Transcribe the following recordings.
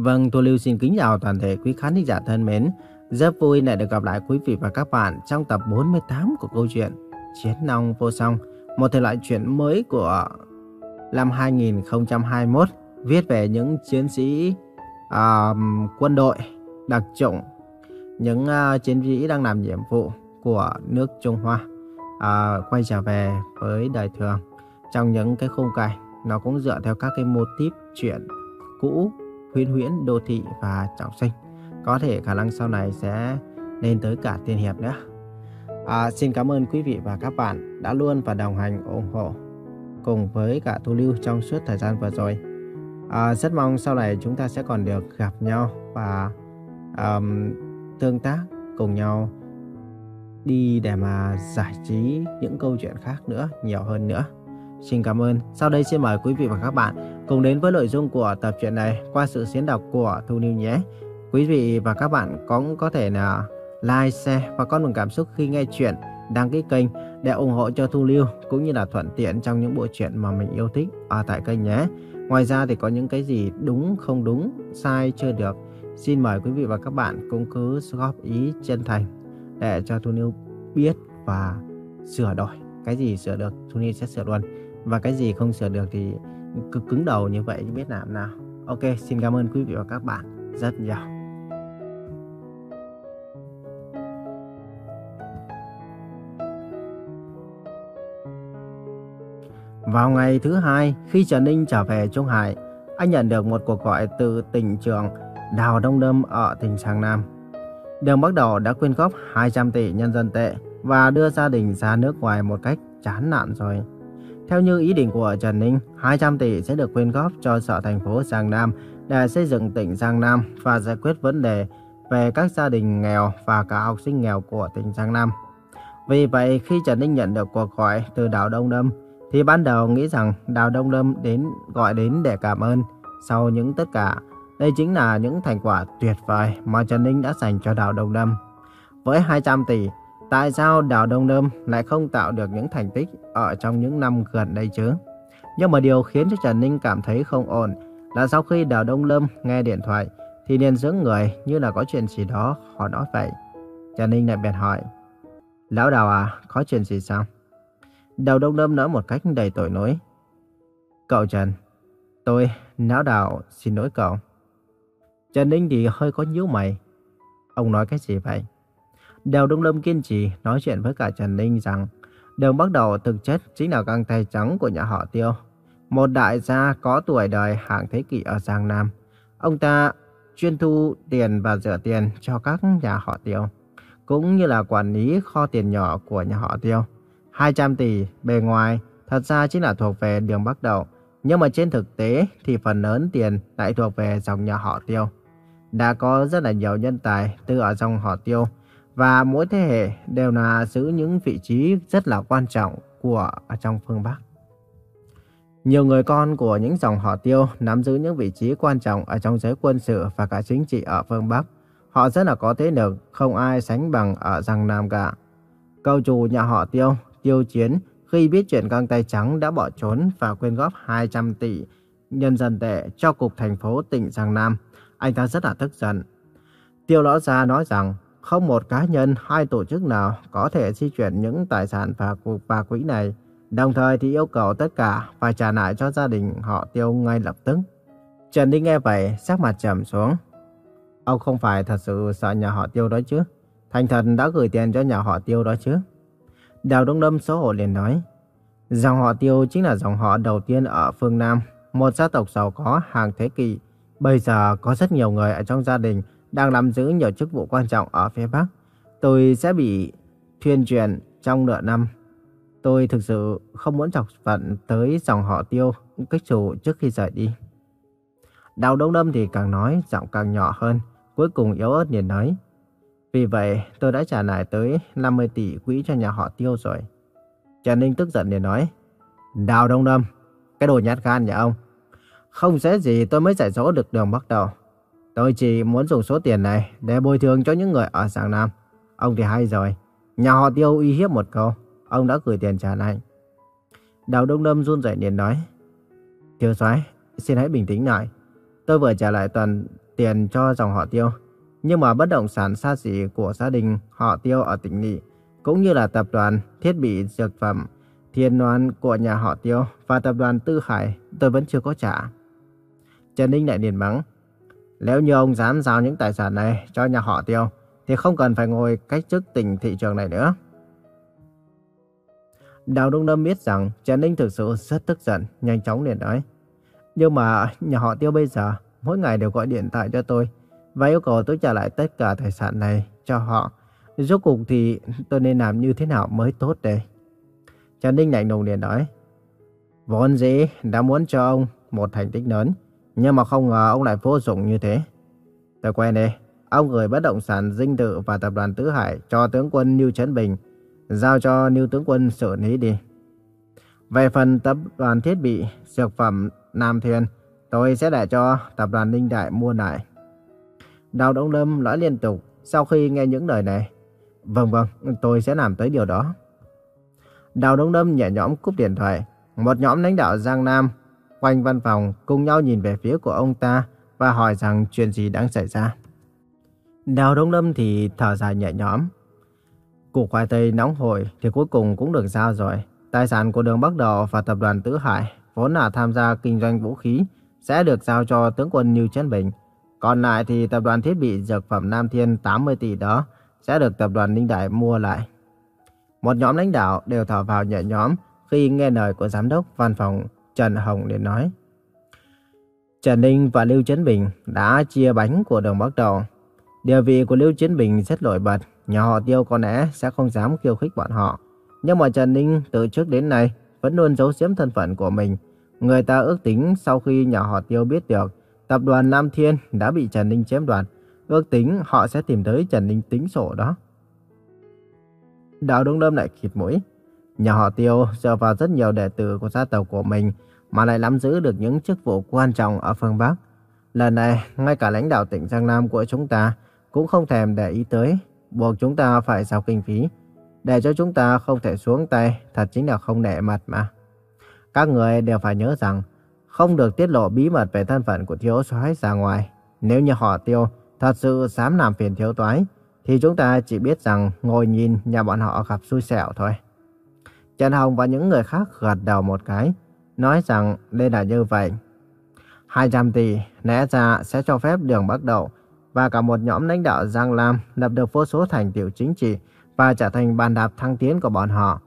Vâng, Thu Lưu xin kính chào toàn thể quý khán giả thân mến. Rất vui lại được gặp lại quý vị và các bạn trong tập 48 của câu chuyện Chiến Long Vô Song. Một thể loại chuyện mới của năm 2021 viết về những chiến sĩ uh, quân đội đặc chủng, những uh, chiến sĩ đang làm nhiệm vụ của nước Trung Hoa uh, quay trở về với đời thường trong những cái khung cảnh nó cũng dựa theo các cái mô típ chuyện cũ huyễn huyễn đô thị và trọng sinh. Có thể khả năng sau này sẽ lên tới cả tiên hiệp nữa. À, xin cảm ơn quý vị và các bạn đã luôn và đồng hành ủng hộ cùng với cả Thu Lưu trong suốt thời gian vừa rồi. À, rất mong sau này chúng ta sẽ còn được gặp nhau và um, tương tác cùng nhau đi để mà giải trí những câu chuyện khác nữa nhiều hơn nữa. Xin cảm ơn. Sau đây xin mời quý vị và các bạn cùng đến với nội dung của tập truyện này qua sự diễn đọc của Thu Niu nhé. Quý vị và các bạn cũng có thể là like, share và có một cảm xúc khi nghe chuyện, đăng ký kênh để ủng hộ cho Thu Lưu cũng như là thuận tiện trong những bộ truyện mà mình yêu thích ở tại kênh nhé. Ngoài ra thì có những cái gì đúng không đúng, sai chưa được, xin mời quý vị và các bạn cũng cứ góp ý chân thành để cho Thu Lưu biết và sửa đổi. Cái gì sửa được, Thu Lưu sẽ sửa luôn. Và cái gì không sửa được thì cứ cứng đầu như vậy chứ biết làm nào. Ok, xin cảm ơn quý vị và các bạn rất nhiều. Vào ngày thứ hai, khi Trần Ninh trở về Trung Hải, anh nhận được một cuộc gọi từ tỉnh trường Đào Đông Đâm ở tỉnh Sang Nam. Đường Bắc Đầu đã quyên góp 200 tỷ nhân dân tệ và đưa gia đình ra nước ngoài một cách chán nản rồi. Theo như ý định của Trần Ninh, 200 tỷ sẽ được quyên góp cho sở thành phố Giang Nam để xây dựng tỉnh Giang Nam và giải quyết vấn đề về các gia đình nghèo và cả học sinh nghèo của tỉnh Giang Nam. Vì vậy, khi Trần Ninh nhận được cuộc gọi từ Đào Đông Lâm, thì ban đầu nghĩ rằng Đào Đông Lâm đến gọi đến để cảm ơn. Sau những tất cả, đây chính là những thành quả tuyệt vời mà Trần Ninh đã dành cho Đào Đông Lâm. Với 200 tỷ, Tại sao Đào Đông Lâm lại không tạo được những thành tích ở trong những năm gần đây chứ? Nhưng mà điều khiến cho Trần Ninh cảm thấy không ổn là sau khi Đào Đông Lâm nghe điện thoại thì liền dưỡng người như là có chuyện gì đó họ nói vậy. Trần Ninh lại bèn hỏi, Lão Đào à, có chuyện gì sao? Đào Đông Lâm nói một cách đầy tội lỗi. Cậu Trần, tôi, Lão Đào xin lỗi cậu. Trần Ninh thì hơi có nhíu mày. Ông nói cái gì vậy? Đều Đông Lâm kiên trì nói chuyện với cả Trần Ninh rằng đường bắt đầu thực chất chính là găng tay trắng của nhà họ Tiêu. Một đại gia có tuổi đời hàng thế kỷ ở Giang Nam. Ông ta chuyên thu tiền và rửa tiền cho các nhà họ Tiêu, cũng như là quản lý kho tiền nhỏ của nhà họ Tiêu. 200 tỷ bề ngoài thật ra chính là thuộc về đường bắt đầu, nhưng mà trên thực tế thì phần lớn tiền lại thuộc về dòng nhà họ Tiêu. Đã có rất là nhiều nhân tài từ ở dòng họ Tiêu và mỗi thế hệ đều là giữ những vị trí rất là quan trọng của ở trong phương Bắc. Nhiều người con của những dòng họ Tiêu nắm giữ những vị trí quan trọng ở trong giới quân sự và cả chính trị ở phương Bắc. Họ rất là có thế lực, không ai sánh bằng ở Giang Nam cả. Cầu chủ nhà họ Tiêu, Tiêu Chiến, khi biết chuyện găng tay trắng đã bỏ trốn và quyên góp 200 tỷ nhân dân tệ cho cục thành phố tỉnh Giang Nam, anh ta rất là tức giận. Tiêu Lão Gia nói rằng không một cá nhân hay tổ chức nào có thể di chuyển những tài sản và cuộc và quỹ này. Đồng thời thì yêu cầu tất cả phải trả lại cho gia đình họ tiêu ngay lập tức. Trần Đinh nghe vậy, sắc mặt trầm xuống. Ông không phải thật sự sợ nhà họ tiêu đó chứ? Thành thần đã gửi tiền cho nhà họ tiêu đó chứ? Đào Đông Lâm xấu hổ liền nói. Dòng họ tiêu chính là dòng họ đầu tiên ở phương Nam, một gia tộc giàu có hàng thế kỷ. Bây giờ có rất nhiều người ở trong gia đình đang nắm giữ nhiều chức vụ quan trọng ở phía Bắc. Tôi sẽ bị thuyên truyền trong nửa năm. Tôi thực sự không muốn chọc phận tới dòng họ tiêu kích chủ trước khi rời đi. Đào Đông Lâm thì càng nói, giọng càng nhỏ hơn, cuối cùng yếu ớt liền nói. Vì vậy, tôi đã trả lại tới 50 tỷ quỹ cho nhà họ tiêu rồi. Trần Ninh tức giận liền nói. Đào Đông Lâm, cái đồ nhát gan nhà ông. Không dễ gì tôi mới giải rõ được đường bắt đầu. Tôi chỉ muốn dùng số tiền này để bồi thường cho những người ở Giang Nam. Ông thì hay rồi. Nhà họ tiêu uy hiếp một câu. Ông đã gửi tiền trả lại. Đào Đông Lâm run rẩy liền nói. Thiếu soái, xin hãy bình tĩnh lại. Tôi vừa trả lại toàn tiền cho dòng họ tiêu. Nhưng mà bất động sản xa xỉ của gia đình họ tiêu ở tỉnh Nghị, cũng như là tập đoàn thiết bị dược phẩm thiên đoàn của nhà họ tiêu và tập đoàn Tư Hải tôi vẫn chưa có trả. Trần Ninh lại liền mắng. Nếu như ông dám giao những tài sản này cho nhà họ tiêu, thì không cần phải ngồi cách chức tỉnh thị trường này nữa. Đào Đông Lâm biết rằng Trần Ninh thực sự rất tức giận, nhanh chóng liền nói. Nhưng mà nhà họ tiêu bây giờ mỗi ngày đều gọi điện thoại cho tôi và yêu cầu tôi trả lại tất cả tài sản này cho họ. Rốt cuộc thì tôi nên làm như thế nào mới tốt đây? Trần Ninh lạnh lùng liền nói. Vốn dĩ đã muốn cho ông một thành tích lớn, nhưng mà không ngờ ông lại vô dụng như thế. Tôi quen đi, ông gửi bất động sản dinh tự và tập đoàn Tứ Hải cho tướng quân Lưu Trấn Bình, giao cho Lưu tướng quân xử lý đi. Về phần tập đoàn thiết bị, dược phẩm Nam Thiên, tôi sẽ để cho tập đoàn Ninh Đại mua lại. Đào Đông Lâm nói liên tục sau khi nghe những lời này. Vâng vâng, tôi sẽ làm tới điều đó. Đào Đông Lâm nhẹ nhõm cúp điện thoại. Một nhóm lãnh đạo Giang Nam quanh văn phòng cùng nhau nhìn về phía của ông ta và hỏi rằng chuyện gì đang xảy ra. Đào Đông Lâm thì thở dài nhẹ nhõm. Củ khoai tây nóng hổi thì cuối cùng cũng được giao rồi. Tài sản của đường Bắc Độ và tập đoàn Tứ Hải, vốn là tham gia kinh doanh vũ khí, sẽ được giao cho tướng quân New Trấn Bình. Còn lại thì tập đoàn thiết bị dược phẩm Nam Thiên 80 tỷ đó sẽ được tập đoàn Ninh Đại mua lại. Một nhóm lãnh đạo đều thở vào nhẹ nhõm khi nghe lời của giám đốc văn phòng Trần Hồng liền nói. Trần Ninh và Lưu chấn Bình đã chia bánh của đường bắt Đầu. Địa vị của Lưu chấn Bình rất nổi bật, nhà họ Tiêu có lẽ sẽ không dám khiêu khích bọn họ. Nhưng mà Trần Ninh từ trước đến nay vẫn luôn giấu giếm thân phận của mình. Người ta ước tính sau khi nhà họ Tiêu biết được tập đoàn Nam Thiên đã bị Trần Ninh chiếm đoạt, ước tính họ sẽ tìm tới Trần Ninh tính sổ đó. Đào Đông Lâm lại khịt mũi. Nhà họ Tiêu dựa vào rất nhiều đệ tử của gia tộc của mình mà lại nắm giữ được những chức vụ quan trọng ở phương Bắc. Lần này, ngay cả lãnh đạo tỉnh Giang Nam của chúng ta cũng không thèm để ý tới, buộc chúng ta phải giao kinh phí. Để cho chúng ta không thể xuống tay, thật chính là không nể mặt mà. Các người đều phải nhớ rằng, không được tiết lộ bí mật về thân phận của thiếu soái ra ngoài. Nếu như họ tiêu thật sự dám làm phiền thiếu toái, thì chúng ta chỉ biết rằng ngồi nhìn nhà bọn họ gặp xui xẻo thôi. Trần Hồng và những người khác gật đầu một cái, nói rằng đây là như vậy. 200 tỷ lẽ ra sẽ cho phép đường bắt đầu và cả một nhóm lãnh đạo Giang Lam lập được vô số thành tiệu chính trị và trở thành bàn đạp thăng tiến của bọn họ.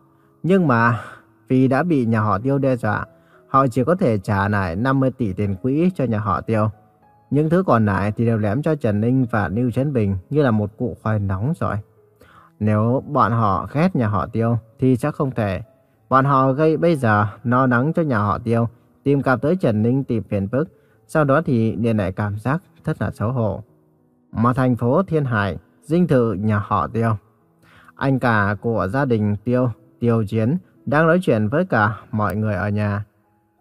Nhưng mà vì đã bị nhà họ Tiêu đe dọa, họ chỉ có thể trả lại 50 tỷ tiền quỹ cho nhà họ Tiêu. Những thứ còn lại thì đều lém cho Trần Ninh và Lưu Trấn Bình như là một cụ khoai nóng rồi. Nếu bọn họ ghét nhà họ Tiêu thì chắc không thể. Bọn họ gây bây giờ no nắng cho nhà họ Tiêu, tìm cặp tới Trần Ninh tìm phiền phức. Sau đó thì liền lại cảm giác rất là xấu hổ. Mà thành phố Thiên Hải, dinh thự nhà họ Tiêu. Anh cả của gia đình Tiêu, Tiêu Chiến, đang nói chuyện với cả mọi người ở nhà.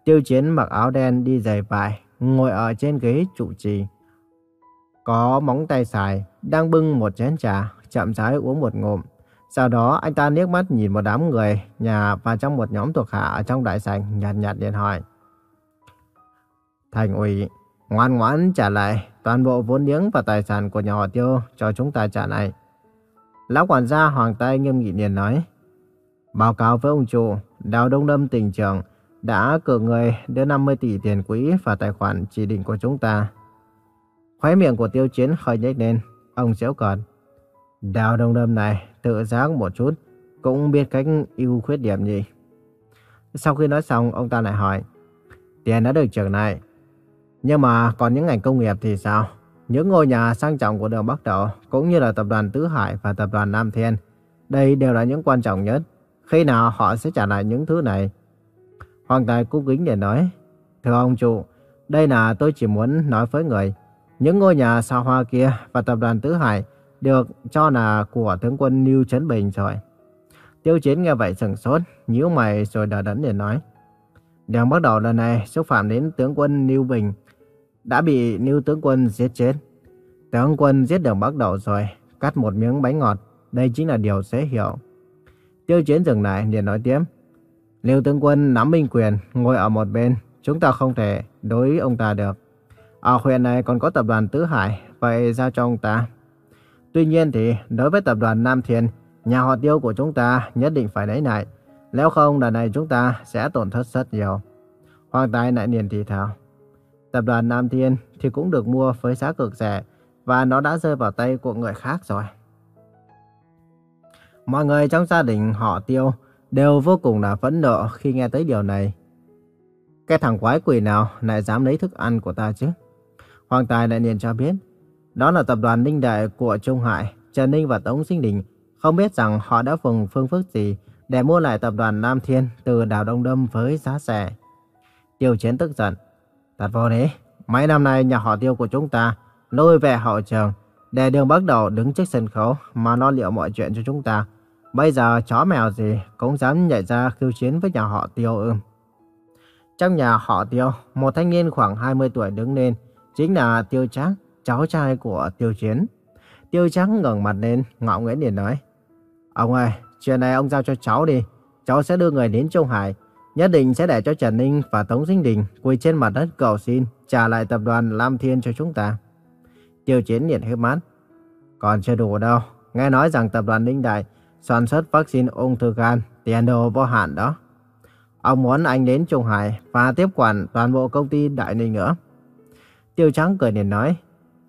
Tiêu Chiến mặc áo đen đi giày vải, ngồi ở trên ghế trụ trì. Có móng tay xài, đang bưng một chén trà, chậm rãi uống một ngụm. Sau đó anh ta liếc mắt nhìn một đám người nhà và trong một nhóm thuộc hạ ở trong đại sảnh nhạt nhạt điện hỏi. Thành ủy, ngoan ngoãn trả lại toàn bộ vốn liếng và tài sản của nhà họ tiêu cho chúng ta trả lại. Lão quản gia Hoàng Tay nghiêm nghị liền nói. Báo cáo với ông chủ, Đào Đông Lâm tỉnh trưởng đã cử người đưa 50 tỷ tiền quỹ và tài khoản chỉ định của chúng ta. Khóe miệng của tiêu chiến khơi nhếch lên, ông xéo cợt. Đào đông lâm này tự giác một chút, cũng biết cách ưu khuyết điểm gì. Sau khi nói xong, ông ta lại hỏi, tiền đã được trưởng lại, nhưng mà còn những ngành công nghiệp thì sao? Những ngôi nhà sang trọng của đường Bắc Đậu, cũng như là tập đoàn Tứ Hải và tập đoàn Nam Thiên, đây đều là những quan trọng nhất. Khi nào họ sẽ trả lại những thứ này? Hoàng Tài cung kính để nói, Thưa ông chủ, đây là tôi chỉ muốn nói với người. Những ngôi nhà xa hoa kia và tập đoàn Tứ Hải được cho là của tướng quân Lưu Trấn Bình rồi. Tiêu chiến nghe vậy sừng sốt, nhíu mày rồi đờ đẫn để nói. Đang bắt đầu lần này xúc phạm đến tướng quân Lưu Bình đã bị Lưu tướng quân giết chết. Tướng quân giết đường bắt đầu rồi, cắt một miếng bánh ngọt, đây chính là điều dễ hiểu. Tiêu chiến dừng lại liền nói tiếp. Lưu tướng quân nắm binh quyền, ngồi ở một bên, chúng ta không thể đối ông ta được. Ở huyện này còn có tập đoàn Tứ Hải, vậy giao cho ông ta. Tuy nhiên thì đối với tập đoàn Nam Thiên, nhà họ tiêu của chúng ta nhất định phải lấy lại. Nếu không lần này chúng ta sẽ tổn thất rất nhiều. Hoàng Tài lại liền thì thào. Tập đoàn Nam Thiên thì cũng được mua với giá cực rẻ và nó đã rơi vào tay của người khác rồi. Mọi người trong gia đình họ tiêu đều vô cùng là phẫn nộ khi nghe tới điều này. Cái thằng quái quỷ nào lại dám lấy thức ăn của ta chứ? Hoàng Tài lại liền cho biết, đó là tập đoàn Ninh Đại của Trung Hải, Trần Ninh và Tống Sinh Đình. Không biết rằng họ đã dùng phương pháp gì để mua lại tập đoàn Nam Thiên từ Đào Đông Đâm với giá rẻ. Tiêu Chiến tức giận. Thật vô đấy, mấy năm nay nhà họ tiêu của chúng ta lôi về hậu trường để đường bắt đầu đứng trước sân khấu mà lo liệu mọi chuyện cho chúng ta. Bây giờ chó mèo gì cũng dám nhảy ra khiêu chiến với nhà họ tiêu ư. Trong nhà họ tiêu, một thanh niên khoảng 20 tuổi đứng lên, chính là Tiêu Trác, cháu trai của Tiêu Chiến. Tiêu trắng ngẩng mặt lên, ngạo nghễ liền nói. Ông ơi, chuyện này ông giao cho cháu đi. Cháu sẽ đưa người đến Trung Hải. Nhất định sẽ để cho Trần Ninh và Tống Sinh Đình quỳ trên mặt đất cầu xin trả lại tập đoàn Lam Thiên cho chúng ta. Tiêu Chiến liền hết mắt. Còn chưa đủ đâu. Nghe nói rằng tập đoàn Ninh Đại sản xuất vaccine ung thư gan, tiền đồ vô hạn đó. Ông muốn anh đến Trung Hải và tiếp quản toàn bộ công ty Đại Ninh nữa. Tiêu Trắng cười liền nói,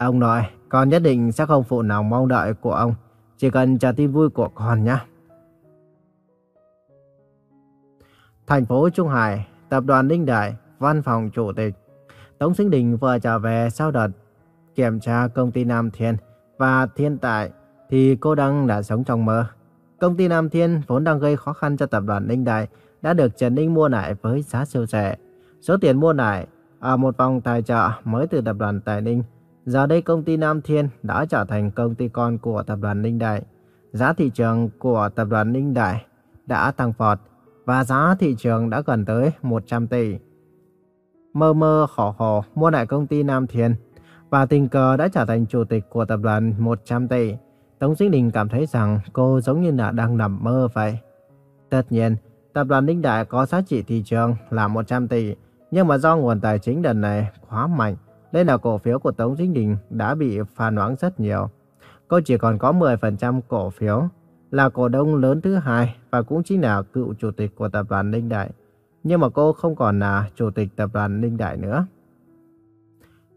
ông nội, con nhất định sẽ không phụ lòng mong đợi của ông, chỉ cần chờ tin vui của con nhé. Thành phố Trung Hải, tập đoàn Ninh Đại, văn phòng chủ tịch. Tống Sinh Đình vừa trở về sau đợt kiểm tra công ty Nam Thiên và thiên tại thì cô đang đã sống trong mơ. Công ty Nam Thiên vốn đang gây khó khăn cho tập đoàn Ninh Đại đã được Trần Ninh mua lại với giá siêu rẻ. Số tiền mua lại ở một vòng tài trợ mới từ tập đoàn Tài Ninh. Giờ đây công ty Nam Thiên đã trở thành công ty con của tập đoàn Ninh Đại. Giá thị trường của tập đoàn Ninh Đại đã tăng vọt và giá thị trường đã gần tới 100 tỷ. Mơ mơ khổ khổ mua lại công ty Nam Thiên và tình cờ đã trở thành chủ tịch của tập đoàn 100 tỷ. Tống Sinh Đình cảm thấy rằng cô giống như là đang nằm mơ vậy. Tất nhiên, tập đoàn Ninh Đại có giá trị thị trường là 100 tỷ, nhưng mà do nguồn tài chính lần này quá mạnh, nên là cổ phiếu của Tống Dinh Đình đã bị phản oán rất nhiều. Cô chỉ còn có 10% cổ phiếu, là cổ đông lớn thứ hai và cũng chính là cựu chủ tịch của tập đoàn Ninh Đại. Nhưng mà cô không còn là chủ tịch tập đoàn Ninh Đại nữa.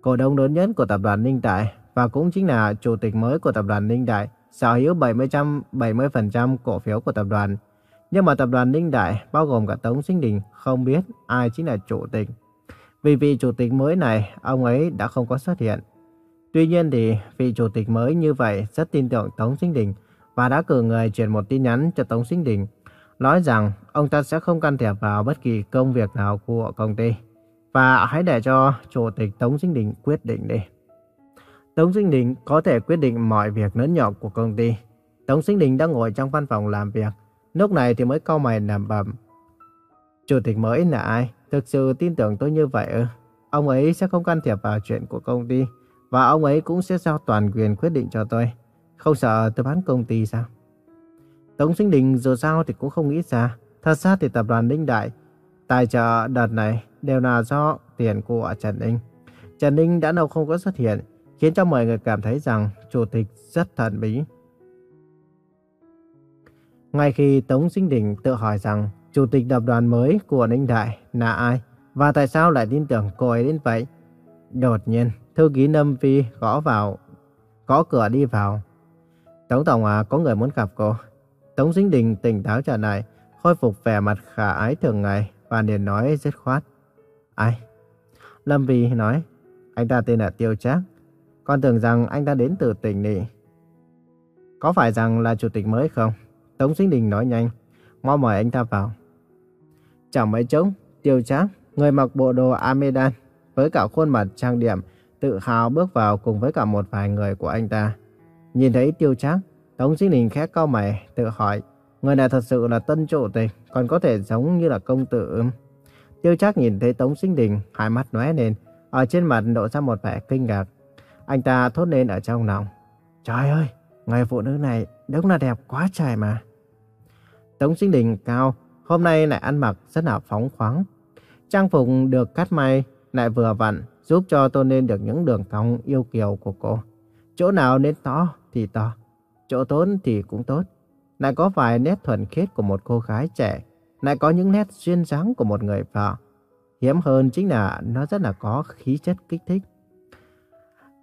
Cổ đông lớn nhất của tập đoàn Ninh Đại và cũng chính là chủ tịch mới của tập đoàn Ninh Đại sở hữu 70%, 70% cổ phiếu của tập đoàn. Nhưng mà tập đoàn Ninh Đại bao gồm cả Tống Sinh Đình không biết ai chính là chủ tịch. Vì vị chủ tịch mới này, ông ấy đã không có xuất hiện. Tuy nhiên thì vị chủ tịch mới như vậy rất tin tưởng Tống Sinh Đình và đã cử người chuyển một tin nhắn cho Tống Sinh Đình, nói rằng ông ta sẽ không can thiệp vào bất kỳ công việc nào của công ty. Và hãy để cho chủ tịch Tống Sinh Đình quyết định đi. Tống Sinh Đình có thể quyết định mọi việc lớn nhỏ của công ty. Tống Sinh Đình đang ngồi trong văn phòng làm việc. Lúc này thì mới cau mày làm bầm. Chủ tịch mới là ai? Thực sự tin tưởng tôi như vậy ư? Ông ấy sẽ không can thiệp vào chuyện của công ty. Và ông ấy cũng sẽ giao toàn quyền quyết định cho tôi. Không sợ tôi bán công ty sao? Tống Sinh Đình dù sao thì cũng không nghĩ ra. Thật ra thì tập đoàn Ninh Đại, tài trợ đợt này đều là do tiền của Trần Ninh. Trần Ninh đã lâu không có xuất hiện, khiến cho mọi người cảm thấy rằng chủ tịch rất thần bí. Ngay khi Tống Sinh Đình tự hỏi rằng chủ tịch tập đoàn mới của Ninh Đại là ai và tại sao lại tin tưởng cô ấy đến vậy, đột nhiên thư ký Lâm Phi gõ vào, gõ cửa đi vào. Tống Tổng à, có người muốn gặp cô. Tống Dính Đình tỉnh táo trở lại, khôi phục vẻ mặt khả ái thường ngày và liền nói dứt khoát. Ai? Lâm Vi nói, anh ta tên là Tiêu Trác, con tưởng rằng anh ta đến từ tỉnh nị. Có phải rằng là chủ tịch mới không? Tống Dính Đình nói nhanh. Mau mời anh ta vào. Chẳng mấy chốc, tiêu trác, người mặc bộ đồ Amedan, với cả khuôn mặt trang điểm, tự hào bước vào cùng với cả một vài người của anh ta. Nhìn thấy tiêu trác, Tống Sinh Đình khẽ cau mày, tự hỏi, người này thật sự là tân chủ tịch, còn có thể giống như là công tử. Tiêu trác nhìn thấy Tống Sinh Đình, hai mắt lóe lên, ở trên mặt lộ ra một vẻ kinh ngạc. Anh ta thốt lên ở trong lòng. Trời ơi, người phụ nữ này đúng là đẹp quá trời mà. Tống Sinh Đình cao, hôm nay lại ăn mặc rất là phóng khoáng. Trang phục được cắt may lại vừa vặn, giúp cho tôi nên được những đường cong yêu kiều của cô. Chỗ nào nên to thì to, chỗ tốt thì cũng tốt. Lại có vài nét thuần khiết của một cô gái trẻ, lại có những nét duyên dáng của một người vợ. Hiếm hơn chính là nó rất là có khí chất kích thích.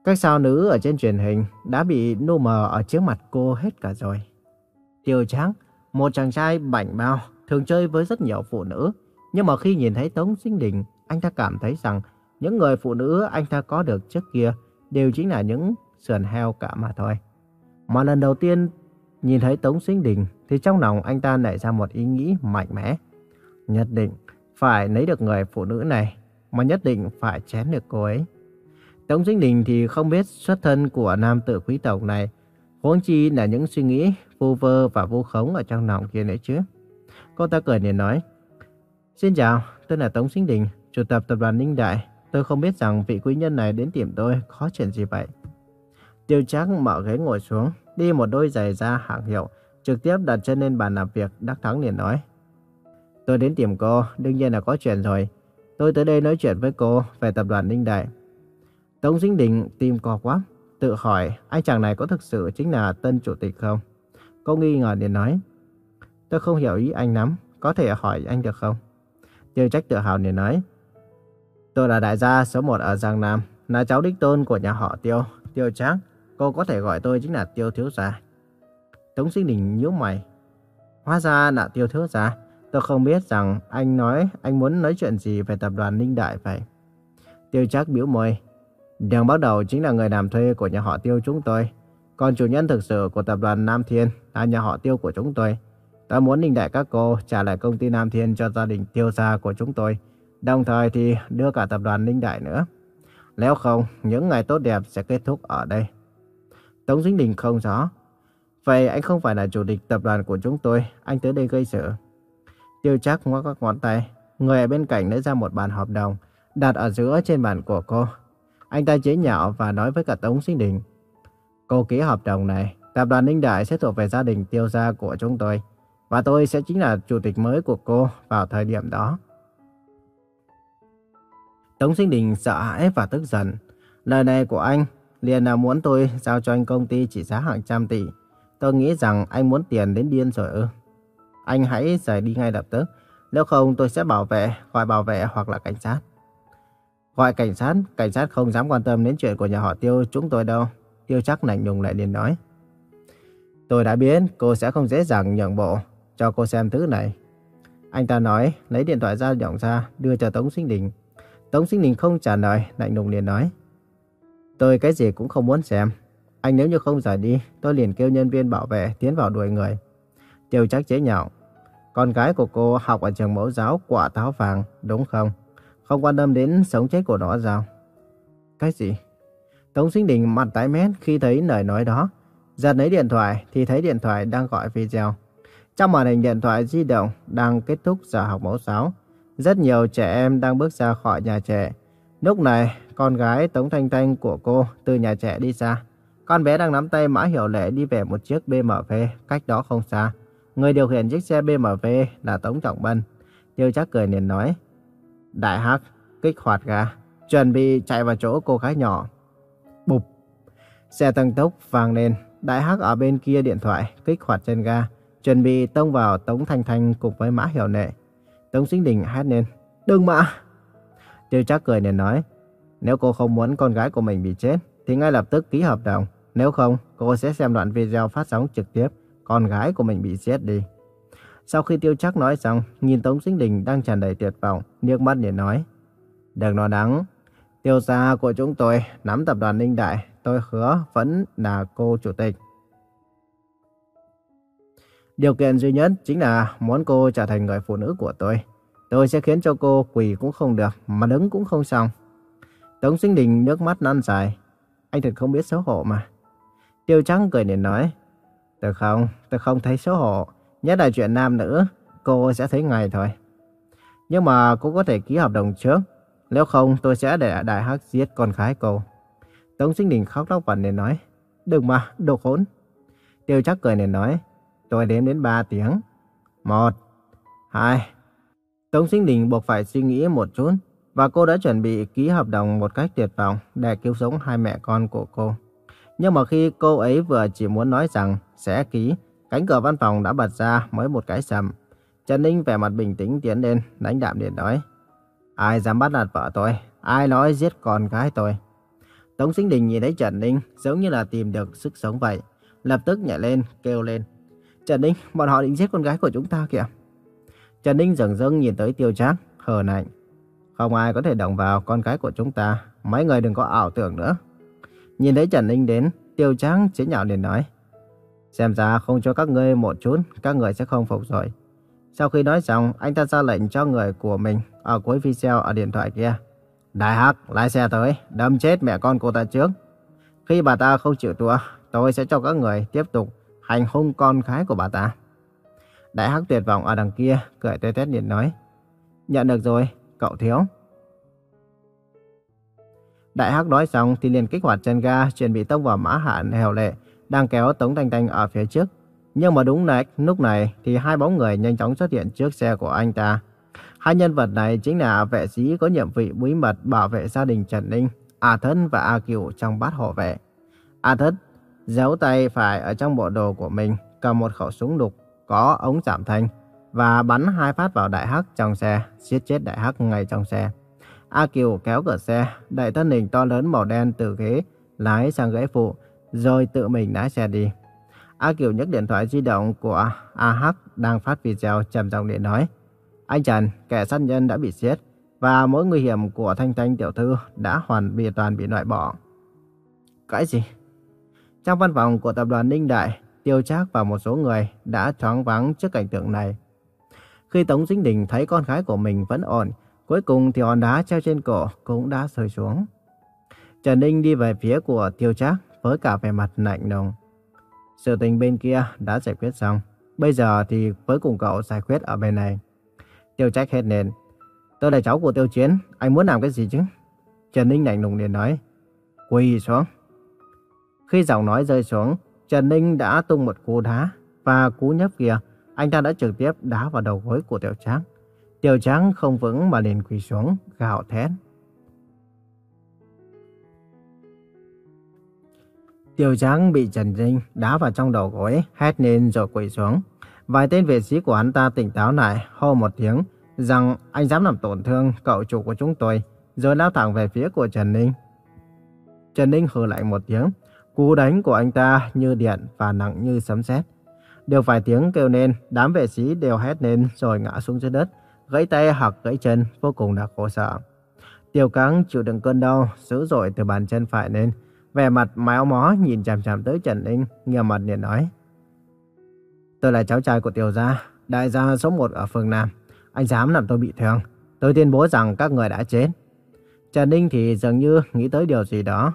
Các sao nữ ở trên truyền hình đã bị nô mờ ở trước mặt cô hết cả rồi. Tiêu Tráng, một chàng trai bảnh bao, thường chơi với rất nhiều phụ nữ. Nhưng mà khi nhìn thấy Tống Sinh Đình, anh ta cảm thấy rằng những người phụ nữ anh ta có được trước kia đều chính là những sườn heo cả mà thôi. Mà lần đầu tiên nhìn thấy Tống Sinh Đình thì trong lòng anh ta nảy ra một ý nghĩ mạnh mẽ. Nhất định phải lấy được người phụ nữ này, mà nhất định phải chén được cô ấy. Tống Sinh Đình thì không biết xuất thân của nam tử quý tộc này, huống chi là những suy nghĩ vô vơ và vô khống ở trong lòng kia nữa chứ. Cô ta cười liền nói, Xin chào, tôi là Tống Sinh Đình, chủ tập tập đoàn Ninh Đại. Tôi không biết rằng vị quý nhân này đến tìm tôi có chuyện gì vậy. Tiêu Trác mở ghế ngồi xuống, đi một đôi giày da hạng hiệu, trực tiếp đặt chân lên bàn làm việc, đắc thắng liền nói. Tôi đến tìm cô, đương nhiên là có chuyện rồi. Tôi tới đây nói chuyện với cô về tập đoàn Ninh Đại. Tống Sinh Đình tìm co quá tự hỏi anh chàng này có thực sự chính là tân chủ tịch không? Cô nghi ngờ liền nói. Tôi không hiểu ý anh lắm, có thể hỏi anh được không? Tiêu trách tự hào liền nói. Tôi là đại gia số 1 ở Giang Nam, là cháu đích tôn của nhà họ Tiêu, Tiêu Trác. Cô có thể gọi tôi chính là Tiêu Thiếu Gia. Tống Sinh Đình nhíu mày. Hóa ra là Tiêu Thiếu Gia. Tôi không biết rằng anh nói anh muốn nói chuyện gì về tập đoàn Ninh Đại vậy. Tiêu Trác biểu môi. Đường bắt đầu chính là người làm thuê của nhà họ Tiêu chúng tôi. Còn chủ nhân thực sự của tập đoàn Nam Thiên là nhà họ Tiêu của chúng tôi ta muốn Ninh Đại các cô trả lại công ty Nam Thiên cho gia đình Tiêu gia của chúng tôi. Đồng thời thì đưa cả tập đoàn Ninh Đại nữa. Nếu không, những ngày tốt đẹp sẽ kết thúc ở đây. Tống Dính Đình không rõ. Vậy anh không phải là chủ tịch tập đoàn của chúng tôi, anh tới đây gây sự. Tiêu chắc ngoắc các ngón tay, người ở bên cạnh lấy ra một bản hợp đồng, đặt ở giữa trên bàn của cô. Anh ta chế nhạo và nói với cả Tống Sinh Đình. Cô ký hợp đồng này, tập đoàn Ninh Đại sẽ thuộc về gia đình tiêu gia của chúng tôi. Và tôi sẽ chính là chủ tịch mới của cô vào thời điểm đó. Tống Sinh Đình sợ hãi và tức giận. Lời này của anh liền là muốn tôi giao cho anh công ty trị giá hàng trăm tỷ. Tôi nghĩ rằng anh muốn tiền đến điên rồi ư. Anh hãy rời đi ngay lập tức. Nếu không tôi sẽ bảo vệ, gọi bảo vệ hoặc là cảnh sát. Gọi cảnh sát, cảnh sát không dám quan tâm đến chuyện của nhà họ Tiêu chúng tôi đâu. Tiêu chắc lạnh nhùng lại liền nói. Tôi đã biết cô sẽ không dễ dàng nhượng bộ. Cho cô xem thứ này. Anh ta nói, lấy điện thoại ra nhỏng ra, đưa cho Tống Sinh Đình. Tống Sinh Đình không trả lời, lạnh lùng liền nói. Tôi cái gì cũng không muốn xem. Anh nếu như không rời đi, tôi liền kêu nhân viên bảo vệ tiến vào đuổi người. Tiêu chắc chế nhạo. Con gái của cô học ở trường mẫu giáo quả táo vàng, đúng không? Không quan tâm đến sống chết của nó sao? Cái gì? Tống Sinh Đình mặt tái mét khi thấy lời nói đó. Giật lấy điện thoại thì thấy điện thoại đang gọi video. Trong màn hình điện thoại di động đang kết thúc giờ học mẫu giáo. Rất nhiều trẻ em đang bước ra khỏi nhà trẻ. Lúc này, con gái Tống Thanh Thanh của cô từ nhà trẻ đi ra. Con bé đang nắm tay Mã Hiểu Lệ đi về một chiếc BMW cách đó không xa. Người điều khiển chiếc xe BMW là Tống Trọng Bân. Tiêu chắc cười liền nói. Đại Hắc, kích hoạt ga, chuẩn bị chạy vào chỗ cô gái nhỏ. Bụp, xe tăng tốc vang lên. Đại Hắc ở bên kia điện thoại kích hoạt chân ga, chuẩn bị tông vào Tống Thanh Thanh cùng với Mã Hiểu nệ Tống Sinh Đình hét lên. Đừng mà! Tiêu trác cười nên nói. Nếu cô không muốn con gái của mình bị chết, thì ngay lập tức ký hợp đồng. Nếu không, cô sẽ xem đoạn video phát sóng trực tiếp con gái của mình bị giết đi. Sau khi Tiêu trác nói xong, nhìn Tống Sinh Đình đang tràn đầy tuyệt vọng, nước mắt để nói. Đừng lo lắng, tiêu gia của chúng tôi nắm tập đoàn Ninh Đại, tôi hứa vẫn là cô chủ tịch. Điều kiện duy nhất chính là muốn cô trở thành người phụ nữ của tôi. Tôi sẽ khiến cho cô quỳ cũng không được, mà đứng cũng không xong. Tống Sinh Đình nước mắt năn dài. Anh thật không biết xấu hổ mà. Tiêu Trắng cười để nói. Tôi không, tôi không thấy xấu hổ. Nhất là chuyện nam nữ, cô sẽ thấy ngay thôi. Nhưng mà cô có thể ký hợp đồng trước. Nếu không, tôi sẽ để Đại Hắc giết con gái cô. Tống Sinh Đình khóc lóc vẩn để nói. Đừng mà, đồ khốn. Tiêu Trắng cười liền nói. Tôi đếm đến 3 tiếng. Một, hai. Tống Sinh Đình buộc phải suy nghĩ một chút. và cô đã chuẩn bị ký hợp đồng một cách tuyệt vọng để cứu sống hai mẹ con của cô. Nhưng mà khi cô ấy vừa chỉ muốn nói rằng sẽ ký, cánh cửa văn phòng đã bật ra mới một cái sầm. Trần Ninh vẻ mặt bình tĩnh tiến lên, đánh đạm điện nói. Ai dám bắt nạt vợ tôi? Ai nói giết con gái tôi? Tống Sinh Đình nhìn thấy Trần Ninh giống như là tìm được sức sống vậy. Lập tức nhảy lên, kêu lên. Trần Ninh, bọn họ định giết con gái của chúng ta kìa. Trần Ninh dần dần nhìn tới tiêu trác, hờ lạnh. Không ai có thể động vào con gái của chúng ta. Mấy người đừng có ảo tưởng nữa. Nhìn thấy Trần Ninh đến, tiêu trác chế nhạo liền nói. Xem ra không cho các ngươi một chút, các người sẽ không phục rồi. Sau khi nói xong, anh ta ra lệnh cho người của mình ở cuối video ở điện thoại kia. Đại Hắc, lái xe tới, đâm chết mẹ con cô ta trước. Khi bà ta không chịu thua, tôi sẽ cho các người tiếp tục hành hung con gái của bà ta. Đại Hắc tuyệt vọng ở đằng kia, cười tê tét điện nói. Nhận được rồi, cậu thiếu. Đại Hắc nói xong thì liền kích hoạt chân ga, chuẩn bị tông vào mã hạn hèo lệ, đang kéo Tống Thanh Thanh ở phía trước. Nhưng mà đúng này, lúc này thì hai bóng người nhanh chóng xuất hiện trước xe của anh ta. Hai nhân vật này chính là vệ sĩ có nhiệm vụ bí mật bảo vệ gia đình Trần Ninh, A Thân và A Cửu trong bát hộ vệ. A Thất giấu tay phải ở trong bộ đồ của mình, cầm một khẩu súng đục có ống giảm thanh và bắn hai phát vào đại hắc trong xe, giết chết đại hắc ngay trong xe. A Kiều kéo cửa xe, đẩy thân hình to lớn màu đen từ ghế lái sang ghế phụ, rồi tự mình lái xe đi. A Kiều nhấc điện thoại di động của A Hắc đang phát video trầm giọng để nói: "Anh Trần, kẻ sát nhân đã bị giết và mối nguy hiểm của Thanh Thanh tiểu thư đã hoàn bị toàn bị loại bỏ." Cái gì? Trong văn phòng của tập đoàn Ninh Đại, Tiêu Trác và một số người đã choáng váng trước cảnh tượng này. Khi Tống Dính Đình thấy con gái của mình vẫn ổn, cuối cùng thì hòn đá treo trên cổ cũng đã rơi xuống. Trần Ninh đi về phía của Tiêu Trác với cả vẻ mặt lạnh lùng. Sự tình bên kia đã giải quyết xong. Bây giờ thì với cùng cậu giải quyết ở bên này. Tiêu Trác hết nền. Tôi là cháu của Tiêu Chiến, anh muốn làm cái gì chứ? Trần Ninh lạnh lùng liền nói. Quỳ xuống. Khi giọng nói rơi xuống, Trần Ninh đã tung một cú đá và cú nhấp kia, anh ta đã trực tiếp đá vào đầu gối của Tiểu Tráng. Tiểu Tráng không vững mà liền quỳ xuống, gào thét. Tiểu Tráng bị Trần Ninh đá vào trong đầu gối, hét lên rồi quỳ xuống. Vài tên vệ sĩ của hắn ta tỉnh táo lại, hô một tiếng, rằng anh dám làm tổn thương cậu chủ của chúng tôi, rồi lao thẳng về phía của Trần Ninh. Trần Ninh hừ lại một tiếng, Cú đánh của anh ta như điện và nặng như sấm sét. đều vài tiếng kêu lên, đám vệ sĩ đều hét lên rồi ngã xuống dưới đất, gãy tay hoặc gãy chân, vô cùng là khổ sở. Tiêu Cáng chịu đựng cơn đau dữ dội từ bàn chân phải lên, vẻ mặt méo mó nhìn chằm chằm tới Trần Ninh, nghiêm mặt liền nói: "Tôi là cháu trai của Tiêu gia, đại gia số 1 ở phương Nam, anh dám làm tôi bị thương, tôi tuyên bố rằng các người đã chết." Trần Ninh thì dường như nghĩ tới điều gì đó,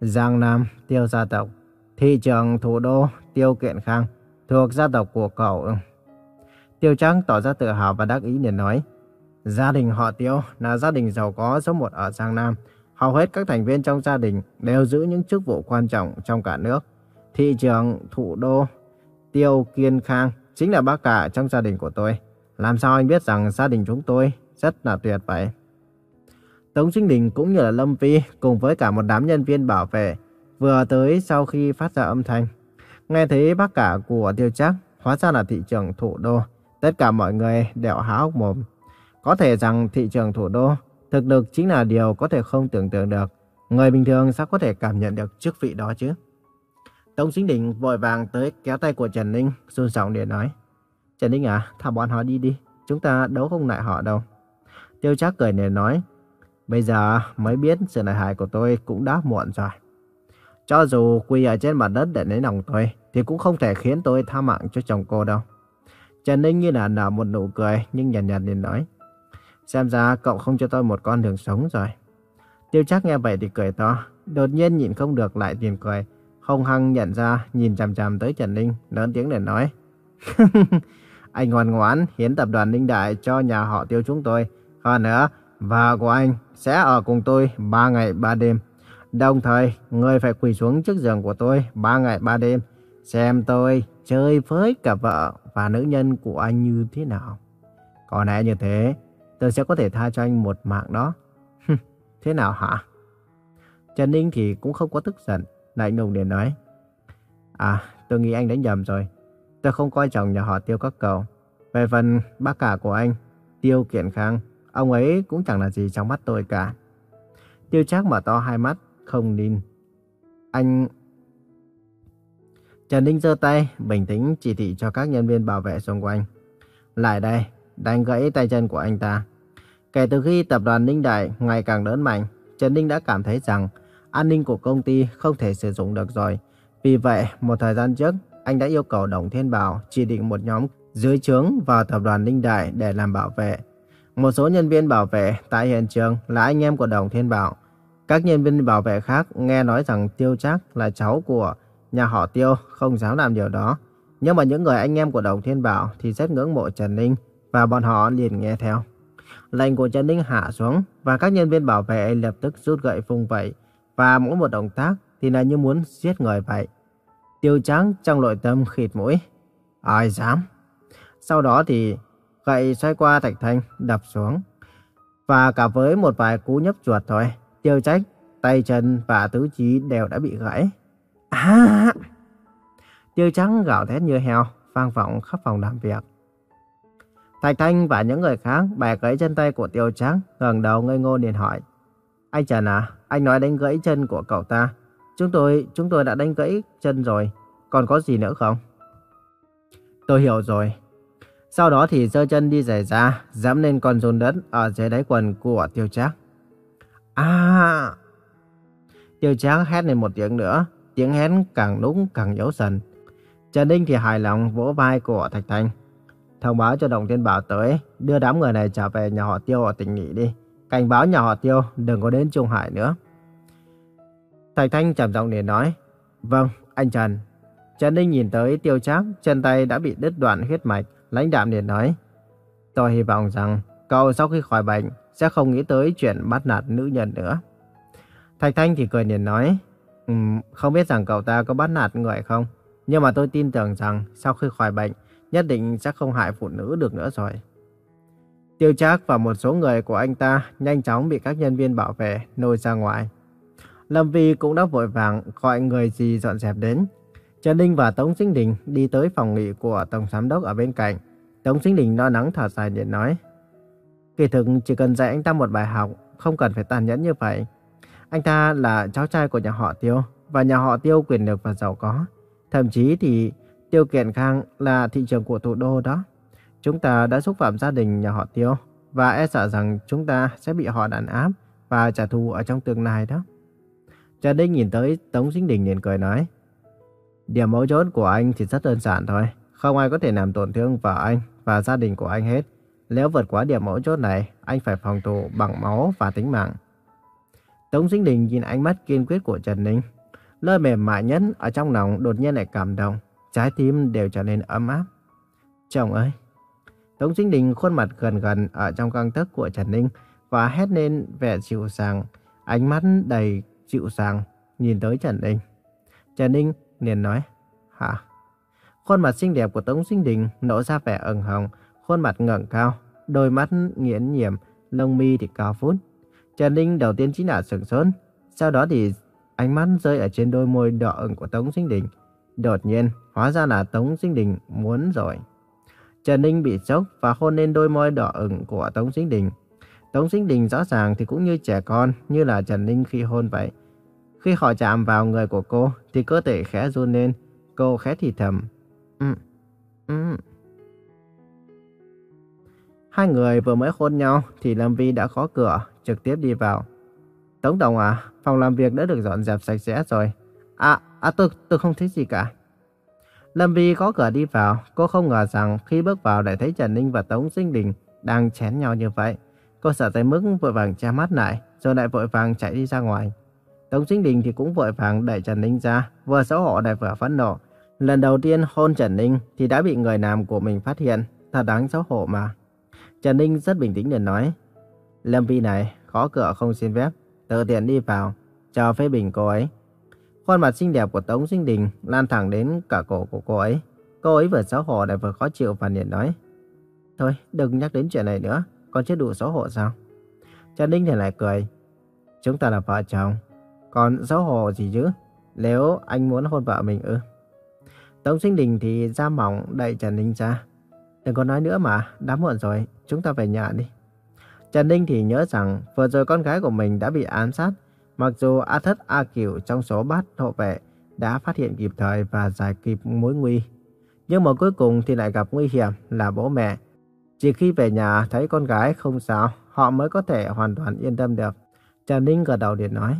Giang Nam, Tiêu gia tộc, thị trường thủ đô, Tiêu Kiện Khang, thuộc gia tộc của cậu. Tiêu Trắng tỏ ra tự hào và đắc ý để nói, gia đình họ Tiêu là gia đình giàu có số một ở Giang Nam. Hầu hết các thành viên trong gia đình đều giữ những chức vụ quan trọng trong cả nước. Thị trường thủ đô Tiêu Kiên Khang chính là bác cả trong gia đình của tôi. Làm sao anh biết rằng gia đình chúng tôi rất là tuyệt vậy? Tống Sinh Đình cũng như là Lâm Phi cùng với cả một đám nhân viên bảo vệ vừa tới sau khi phát ra âm thanh. Nghe thấy bác cả của Tiêu Chắc hóa ra là thị trường thủ đô. Tất cả mọi người đều há hốc mồm. Có thể rằng thị trường thủ đô thực lực chính là điều có thể không tưởng tượng được. Người bình thường sao có thể cảm nhận được chức vị đó chứ? Tống Sinh Đình vội vàng tới kéo tay của Trần Ninh, run giọng để nói. Trần Ninh à, thả bọn họ đi đi, chúng ta đấu không lại họ đâu. Tiêu Chắc cười để nói. Bây giờ mới biết sự nại hại của tôi cũng đã muộn rồi. Cho dù quỳ ở trên mặt đất để lấy lòng tôi, thì cũng không thể khiến tôi tha mạng cho chồng cô đâu. Trần Ninh như là nở một nụ cười, nhưng nhàn nhạt liền nói. Xem ra cậu không cho tôi một con đường sống rồi. Tiêu chắc nghe vậy thì cười to, đột nhiên nhìn không được lại tiền cười. Hồng hăng nhận ra, nhìn chằm chằm tới Trần Ninh, lớn tiếng để nói. anh ngoan ngoãn hiến tập đoàn Ninh Đại cho nhà họ tiêu chúng tôi. Hơn nữa, vợ của anh sẽ ở cùng tôi 3 ngày 3 đêm. Đồng thời, người phải quỳ xuống trước giường của tôi ba ngày ba đêm, xem tôi chơi với cả vợ và nữ nhân của anh như thế nào. Có lẽ như thế, tôi sẽ có thể tha cho anh một mạng đó. Thế nào hả? Trần Ninh thì cũng không có tức giận, lạnh lùng để nói. À, tôi nghĩ anh đã nhầm rồi. Tôi không coi trọng nhà họ tiêu các cậu. Về phần bác cả của anh, Tiêu Kiện Khang, ông ấy cũng chẳng là gì trong mắt tôi cả. Tiêu Trác mở to hai mắt, không nên Anh... Trần Ninh giơ tay, bình tĩnh chỉ thị cho các nhân viên bảo vệ xung quanh. Lại đây, đánh gãy tay chân của anh ta. Kể từ khi tập đoàn Ninh Đại ngày càng lớn mạnh, Trần Ninh đã cảm thấy rằng an ninh của công ty không thể sử dụng được rồi. Vì vậy, một thời gian trước, anh đã yêu cầu Đồng Thiên Bảo chỉ định một nhóm dưới trướng vào tập đoàn Ninh Đại để làm bảo vệ. Một số nhân viên bảo vệ tại hiện trường là anh em của Đồng Thiên Bảo. Các nhân viên bảo vệ khác nghe nói rằng Tiêu Trác là cháu của nhà họ Tiêu không dám làm điều đó. Nhưng mà những người anh em của Đồng Thiên Bảo thì rất ngưỡng mộ Trần Ninh và bọn họ liền nghe theo. Lệnh của Trần Ninh hạ xuống và các nhân viên bảo vệ lập tức rút gậy phung vậy và mỗi một động tác thì là như muốn giết người vậy. Tiêu Trác trong nội tâm khịt mũi. Ai dám? Sau đó thì gậy xoay qua Thạch Thanh đập xuống. Và cả với một vài cú nhấp chuột thôi, tiêu trách, tay chân và tứ chi đều đã bị gãy. À! Tiêu trắng gào thét như heo, vang vọng khắp phòng làm việc. Thạch Thanh và những người khác bẻ gãy chân tay của tiêu trắng, ngẩng đầu ngây ngô liền hỏi. Anh Trần à, anh nói đánh gãy chân của cậu ta. Chúng tôi, chúng tôi đã đánh gãy chân rồi. Còn có gì nữa không? Tôi hiểu rồi. Sau đó thì giơ chân đi giày ra, dám lên con rôn đất ở dưới đáy quần của tiêu Trắng. À! Tiêu tráng hét lên một tiếng nữa, tiếng hét càng lúc càng dấu dần. Trần Ninh thì hài lòng vỗ vai của Thạch Thanh. Thông báo cho Đồng Thiên Bảo tới, đưa đám người này trở về nhà họ Tiêu ở tỉnh nghỉ đi. Cảnh báo nhà họ Tiêu đừng có đến Trung Hải nữa. Thạch Thanh trầm giọng để nói. Vâng, anh Trần. Trần Ninh nhìn tới Tiêu Trác, chân tay đã bị đứt đoạn huyết mạch, lãnh đạm liền nói. Tôi hy vọng rằng cậu sau khi khỏi bệnh sẽ không nghĩ tới chuyện bắt nạt nữ nhân nữa. Thạch Thanh thì cười liền nói. Um, không biết rằng cậu ta có bắt nạt người không? Nhưng mà tôi tin tưởng rằng sau khi khỏi bệnh nhất định sẽ không hại phụ nữ được nữa rồi. Tiêu Trác và một số người của anh ta nhanh chóng bị các nhân viên bảo vệ nôi ra ngoài. Lâm Vi cũng đã vội vàng gọi người gì dọn dẹp đến. Trần Ninh và Tống Sinh Đình đi tới phòng nghỉ của Tổng Giám đốc ở bên cạnh. Tống Sinh Đình lo nắng thở dài để nói. Kỳ thực chỉ cần dạy anh ta một bài học, không cần phải tàn nhẫn như vậy. Anh ta là cháu trai của nhà họ Tiêu, và nhà họ Tiêu quyền lực và giàu có. Thậm chí thì Tiêu Kiện Khang là thị trường của thủ đô đó. Chúng ta đã xúc phạm gia đình nhà họ Tiêu và e sợ rằng chúng ta sẽ bị họ đàn áp và trả thù ở trong tương lai đó. Trần Đinh nhìn tới Tống Sinh Đình liền cười nói. Điểm mấu chốt của anh thì rất đơn giản thôi. Không ai có thể làm tổn thương vợ anh và gia đình của anh hết. Nếu vượt quá điểm mấu chốt này, anh phải phòng thủ bằng máu và tính mạng. Tống Sinh Đình nhìn ánh mắt kiên quyết của Trần Ninh. Lời mềm mại nhất ở trong lòng đột nhiên lại cảm động. Trái tim đều trở nên ấm áp. Chồng ơi! Tống Sinh Đình khuôn mặt gần gần ở trong căng tức của Trần Ninh và hét lên vẻ dịu dàng, ánh mắt đầy dịu dàng nhìn tới Trần Ninh. Trần Ninh liền nói, hả? Khuôn mặt xinh đẹp của Tống Sinh Đình nở ra vẻ ửng hồng, khuôn mặt ngẩng cao, đôi mắt nghiến nhiệm, lông mi thì cao phút. Trần Ninh đầu tiên chính là sửng sốt, sau đó thì ánh mắt rơi ở trên đôi môi đỏ ửng của Tống Sinh Đình. Đột nhiên, hóa ra là Tống Sinh Đình muốn rồi. Trần Ninh bị sốc và hôn lên đôi môi đỏ ửng của Tống Sinh Đình. Tống Sinh Đình rõ ràng thì cũng như trẻ con, như là Trần Ninh khi hôn vậy. Khi họ chạm vào người của cô, thì cơ thể khẽ run lên, cô khẽ thì thầm. Ừ, ừ. Hai người vừa mới hôn nhau thì Lâm Vi đã khó cửa, trực tiếp đi vào. Tống Tổng à, phòng làm việc đã được dọn dẹp sạch sẽ rồi. À, à tôi, tôi không thấy gì cả. Lâm Vi có cửa đi vào, cô không ngờ rằng khi bước vào lại thấy Trần Ninh và Tống Sinh Đình đang chén nhau như vậy. Cô sợ tới mức vội vàng che mắt lại, rồi lại vội vàng chạy đi ra ngoài. Tống Sinh Đình thì cũng vội vàng đẩy Trần Ninh ra, vừa xấu hổ lại vừa phẫn nộ. Lần đầu tiên hôn Trần Ninh thì đã bị người làm của mình phát hiện, thật đáng xấu hổ mà. Trần Ninh rất bình tĩnh để nói, Lâm Vi này, khó cửa không xin phép, tự tiện đi vào, chờ phê bình cô ấy. Khuôn mặt xinh đẹp của Tống Sinh Đình lan thẳng đến cả cổ của cô ấy. Cô ấy vừa xấu hổ lại vừa khó chịu và liền nói, Thôi, đừng nhắc đến chuyện này nữa, còn chưa đủ xấu hổ sao? Trần Ninh thì lại cười. Chúng ta là vợ chồng, còn xấu hổ gì chứ? Nếu anh muốn hôn vợ mình ư? Tống Sinh Đình thì da mỏng đẩy Trần Ninh ra. Đừng có nói nữa mà, đã muộn rồi, chúng ta về nhà đi. Trần Ninh thì nhớ rằng vừa rồi con gái của mình đã bị ám sát. Mặc dù A Thất A Cửu trong số bát hộ vệ đã phát hiện kịp thời và giải kịp mối nguy. Nhưng mà cuối cùng thì lại gặp nguy hiểm là bố mẹ. Chỉ khi về nhà thấy con gái không sao, họ mới có thể hoàn toàn yên tâm được. Trần Ninh gật đầu điện nói.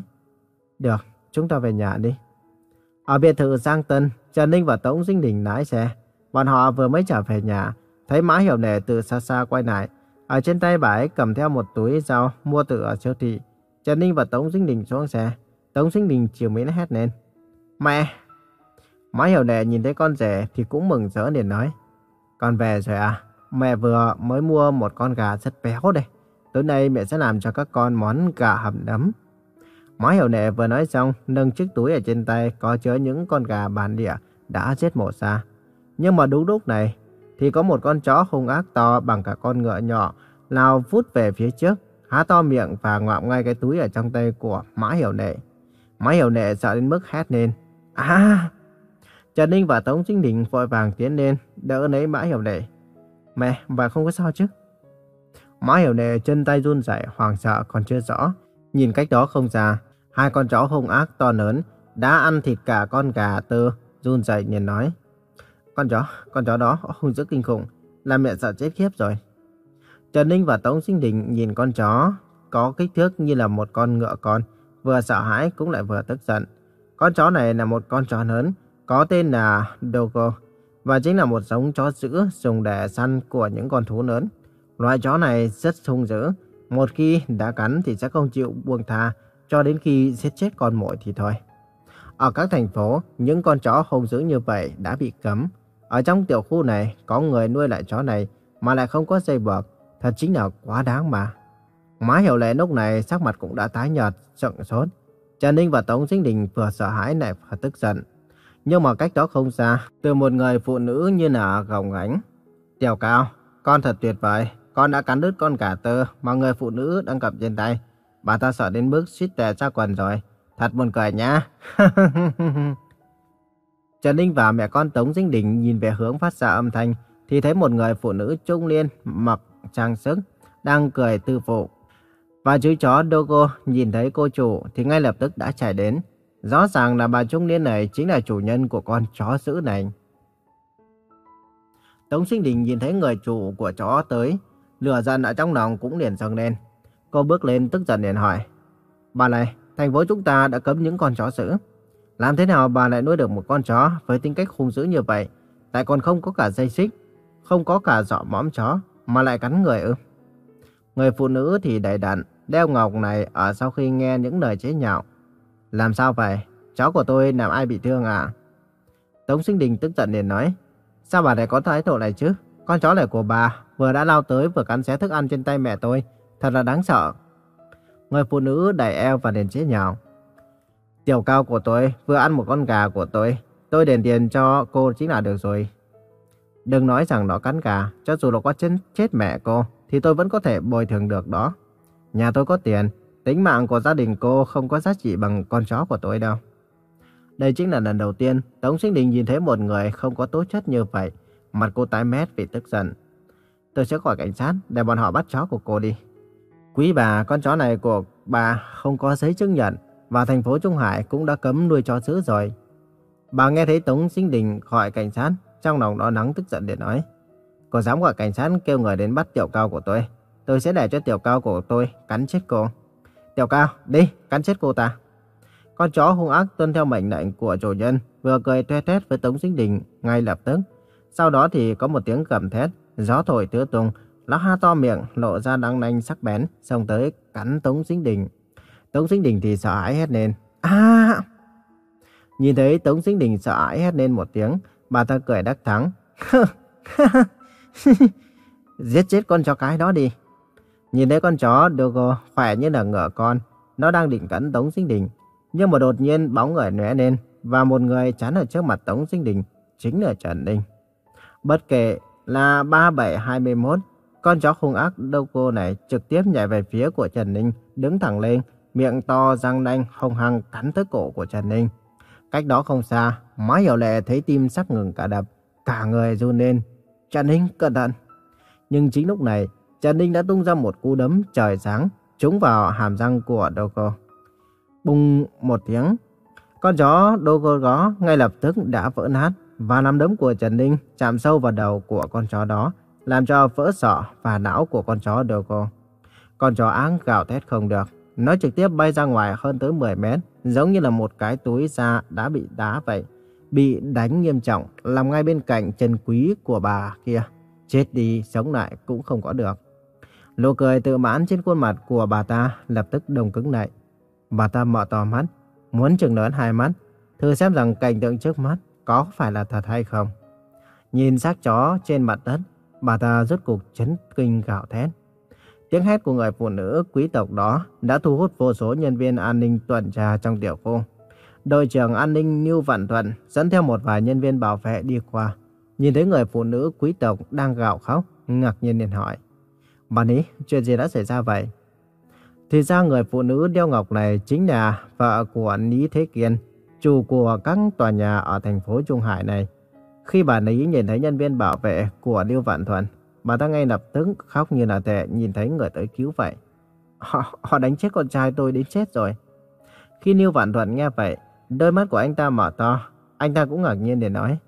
Được, chúng ta về nhà đi. Ở biệt thự Giang Tân, Trần Ninh và Tống Dinh Đình lái xe. Bọn họ vừa mới trở về nhà, thấy Mã Hiểu Nề từ xa xa quay lại. Ở trên tay bà ấy cầm theo một túi rau mua từ ở siêu thị. Trần Ninh và Tống Dinh Đình xuống xe. Tống Dinh Đình chiều mến hét lên. Mẹ! Mã Hiểu Nề nhìn thấy con rể thì cũng mừng rỡ liền nói. Con về rồi à? Mẹ vừa mới mua một con gà rất béo đây. Tối nay mẹ sẽ làm cho các con món gà hầm nấm. Má hiểu nệ vừa nói xong, nâng chiếc túi ở trên tay có chứa những con gà bản địa đã giết mổ xa. Nhưng mà đúng lúc này, thì có một con chó hung ác to bằng cả con ngựa nhỏ lao vút về phía trước, há to miệng và ngoạm ngay cái túi ở trong tay của Mã Hiểu Nệ. Mã Hiểu Nệ sợ đến mức hét lên. À! Trần Ninh và Tống Chính Đình vội vàng tiến lên, đỡ lấy Mã Hiểu Nệ. Mẹ, bà không có sao chứ? Mã Hiểu Nệ chân tay run rẩy, hoàng sợ còn chưa rõ. Nhìn cách đó không ra, hai con chó hung ác to lớn đã ăn thịt cả con gà tơ, run rẩy nhìn nói. Con chó, con chó đó hung dữ kinh khủng, làm mẹ sợ chết khiếp rồi. Trần Ninh và Tống Sinh Đình nhìn con chó có kích thước như là một con ngựa con, vừa sợ hãi cũng lại vừa tức giận. Con chó này là một con chó lớn, có tên là Dogo, và chính là một giống chó dữ dùng để săn của những con thú lớn. Loại chó này rất hung dữ, một khi đã cắn thì sẽ không chịu buông tha cho đến khi giết chết con mồi thì thôi. Ở các thành phố, những con chó hung dữ như vậy đã bị cấm. Ở trong tiểu khu này, có người nuôi lại chó này mà lại không có dây buộc, thật chính là quá đáng mà. Má hiểu lệ lúc này sắc mặt cũng đã tái nhợt, sợn sốt. Trần Ninh và Tống Sinh Đình vừa sợ hãi lại vừa tức giận. Nhưng mà cách đó không xa, từ một người phụ nữ như là gồng gánh. Tiểu cao, con thật tuyệt vời, con đã cắn đứt con cả tơ mà người phụ nữ đang cầm trên tay. Bà ta sợ đến mức suýt tè ra quần rồi. Thật buồn cười nhá. Trần Ninh và mẹ con Tống Dinh Đình nhìn về hướng phát ra âm thanh thì thấy một người phụ nữ trung niên mặc trang sức đang cười tư phụ. Và chú chó Dogo nhìn thấy cô chủ thì ngay lập tức đã chạy đến. Rõ ràng là bà trung niên này chính là chủ nhân của con chó dữ này. Tống Sinh Đình nhìn thấy người chủ của chó tới, lửa giận ở trong lòng cũng liền dâng lên. Cô bước lên tức giận liền hỏi. Bà này, thành phố chúng ta đã cấm những con chó dữ. Làm thế nào bà lại nuôi được một con chó với tính cách hung dữ như vậy? Tại còn không có cả dây xích, không có cả dọ mõm chó, mà lại cắn người ư? Người phụ nữ thì đầy đặn, đeo ngọc này ở sau khi nghe những lời chế nhạo. Làm sao vậy? Chó của tôi làm ai bị thương à? Tống Sinh Đình tức giận liền nói. Sao bà lại có thái độ này chứ? Con chó này của bà vừa đã lao tới vừa cắn xé thức ăn trên tay mẹ tôi. Thật là đáng sợ. Người phụ nữ đẩy eo và liền chế nhạo. Tiểu cao của tôi vừa ăn một con gà của tôi. Tôi đền tiền cho cô chính là được rồi. Đừng nói rằng nó cắn gà. Cho dù nó có chết, chết mẹ cô thì tôi vẫn có thể bồi thường được đó. Nhà tôi có tiền. Tính mạng của gia đình cô không có giá trị bằng con chó của tôi đâu. Đây chính là lần đầu tiên Tống Sinh Đình nhìn thấy một người không có tố chất như vậy. Mặt cô tái mét vì tức giận. Tôi sẽ gọi cảnh sát để bọn họ bắt chó của cô đi. Quý bà, con chó này của bà không có giấy chứng nhận và thành phố Trung Hải cũng đã cấm nuôi chó dữ rồi. Bà nghe thấy Tống Sinh Đình gọi cảnh sát, trong lòng đó nắng tức giận để nói. Cô dám gọi cảnh sát kêu người đến bắt tiểu cao của tôi. Tôi sẽ để cho tiểu cao của tôi cắn chết cô. Tiểu cao, đi, cắn chết cô ta. Con chó hung ác tuân theo mệnh lệnh của chủ nhân, vừa cười toe tuét với Tống Sinh Đình ngay lập tức. Sau đó thì có một tiếng gầm thét, gió thổi tứ tung, nó ha to miệng, lộ ra răng nanh sắc bén, xông tới cắn Tống Sinh Đình. Tống Sinh Đình thì sợ hãi hét lên. À! Nhìn thấy Tống Sinh Đình sợ hãi hét lên một tiếng, bà ta cười đắc thắng. Giết chết con chó cái đó đi. Nhìn thấy con chó Dogo khỏe như là ngựa con, nó đang định cắn Tống Sinh Đình. Nhưng mà đột nhiên bóng người lóe lên và một người chắn ở trước mặt Tống Sinh Đình chính là Trần Ninh. Bất kể là 3721, con chó hung ác đâu cô này trực tiếp nhảy về phía của Trần Ninh, đứng thẳng lên, miệng to răng nanh hung hăng cắn tới cổ của Trần Ninh. Cách đó không xa, Má Hiểu Lệ thấy tim sắp ngừng cả đập, cả người run lên. Trần Ninh cẩn thận. Nhưng chính lúc này, Trần Ninh đã tung ra một cú đấm trời sáng, trúng vào hàm răng của Dogo. Bùng một tiếng, con chó Dogo đó ngay lập tức đã vỡ nát và nắm đấm của Trần Ninh chạm sâu vào đầu của con chó đó, làm cho vỡ sọ và não của con chó Dogo. Con chó áng gào thét không được, nó trực tiếp bay ra ngoài hơn tới 10 mét, giống như là một cái túi da đã bị đá vậy. Bị đánh nghiêm trọng, làm ngay bên cạnh chân quý của bà kia. Chết đi, sống lại cũng không có được. Nụ cười tự mãn trên khuôn mặt của bà ta lập tức đông cứng lại. Bà ta mở to mắt, muốn chừng lớn hai mắt, thử xem rằng cảnh tượng trước mắt có phải là thật hay không. Nhìn xác chó trên mặt đất, bà ta rốt cuộc chấn kinh gạo thét. Tiếng hét của người phụ nữ quý tộc đó đã thu hút vô số nhân viên an ninh tuần tra trong tiểu khu. Đội trưởng an ninh Niu Vạn Thuận dẫn theo một vài nhân viên bảo vệ đi qua. Nhìn thấy người phụ nữ quý tộc đang gào khóc, ngạc nhiên liền hỏi. Bà Ní, chuyện gì đã xảy ra vậy? Thì ra người phụ nữ đeo ngọc này chính là vợ của Ní Thế Kiên, chủ của các tòa nhà ở thành phố Trung Hải này. Khi bà Ní nhìn thấy nhân viên bảo vệ của Lưu Vạn Thuận, bà ta ngay lập tức khóc như là tệ nhìn thấy người tới cứu vậy. Họ, họ đánh chết con trai tôi đến chết rồi. Khi Niu Vạn Thuận nghe vậy, đôi mắt của anh ta mở to, anh ta cũng ngạc nhiên để nói.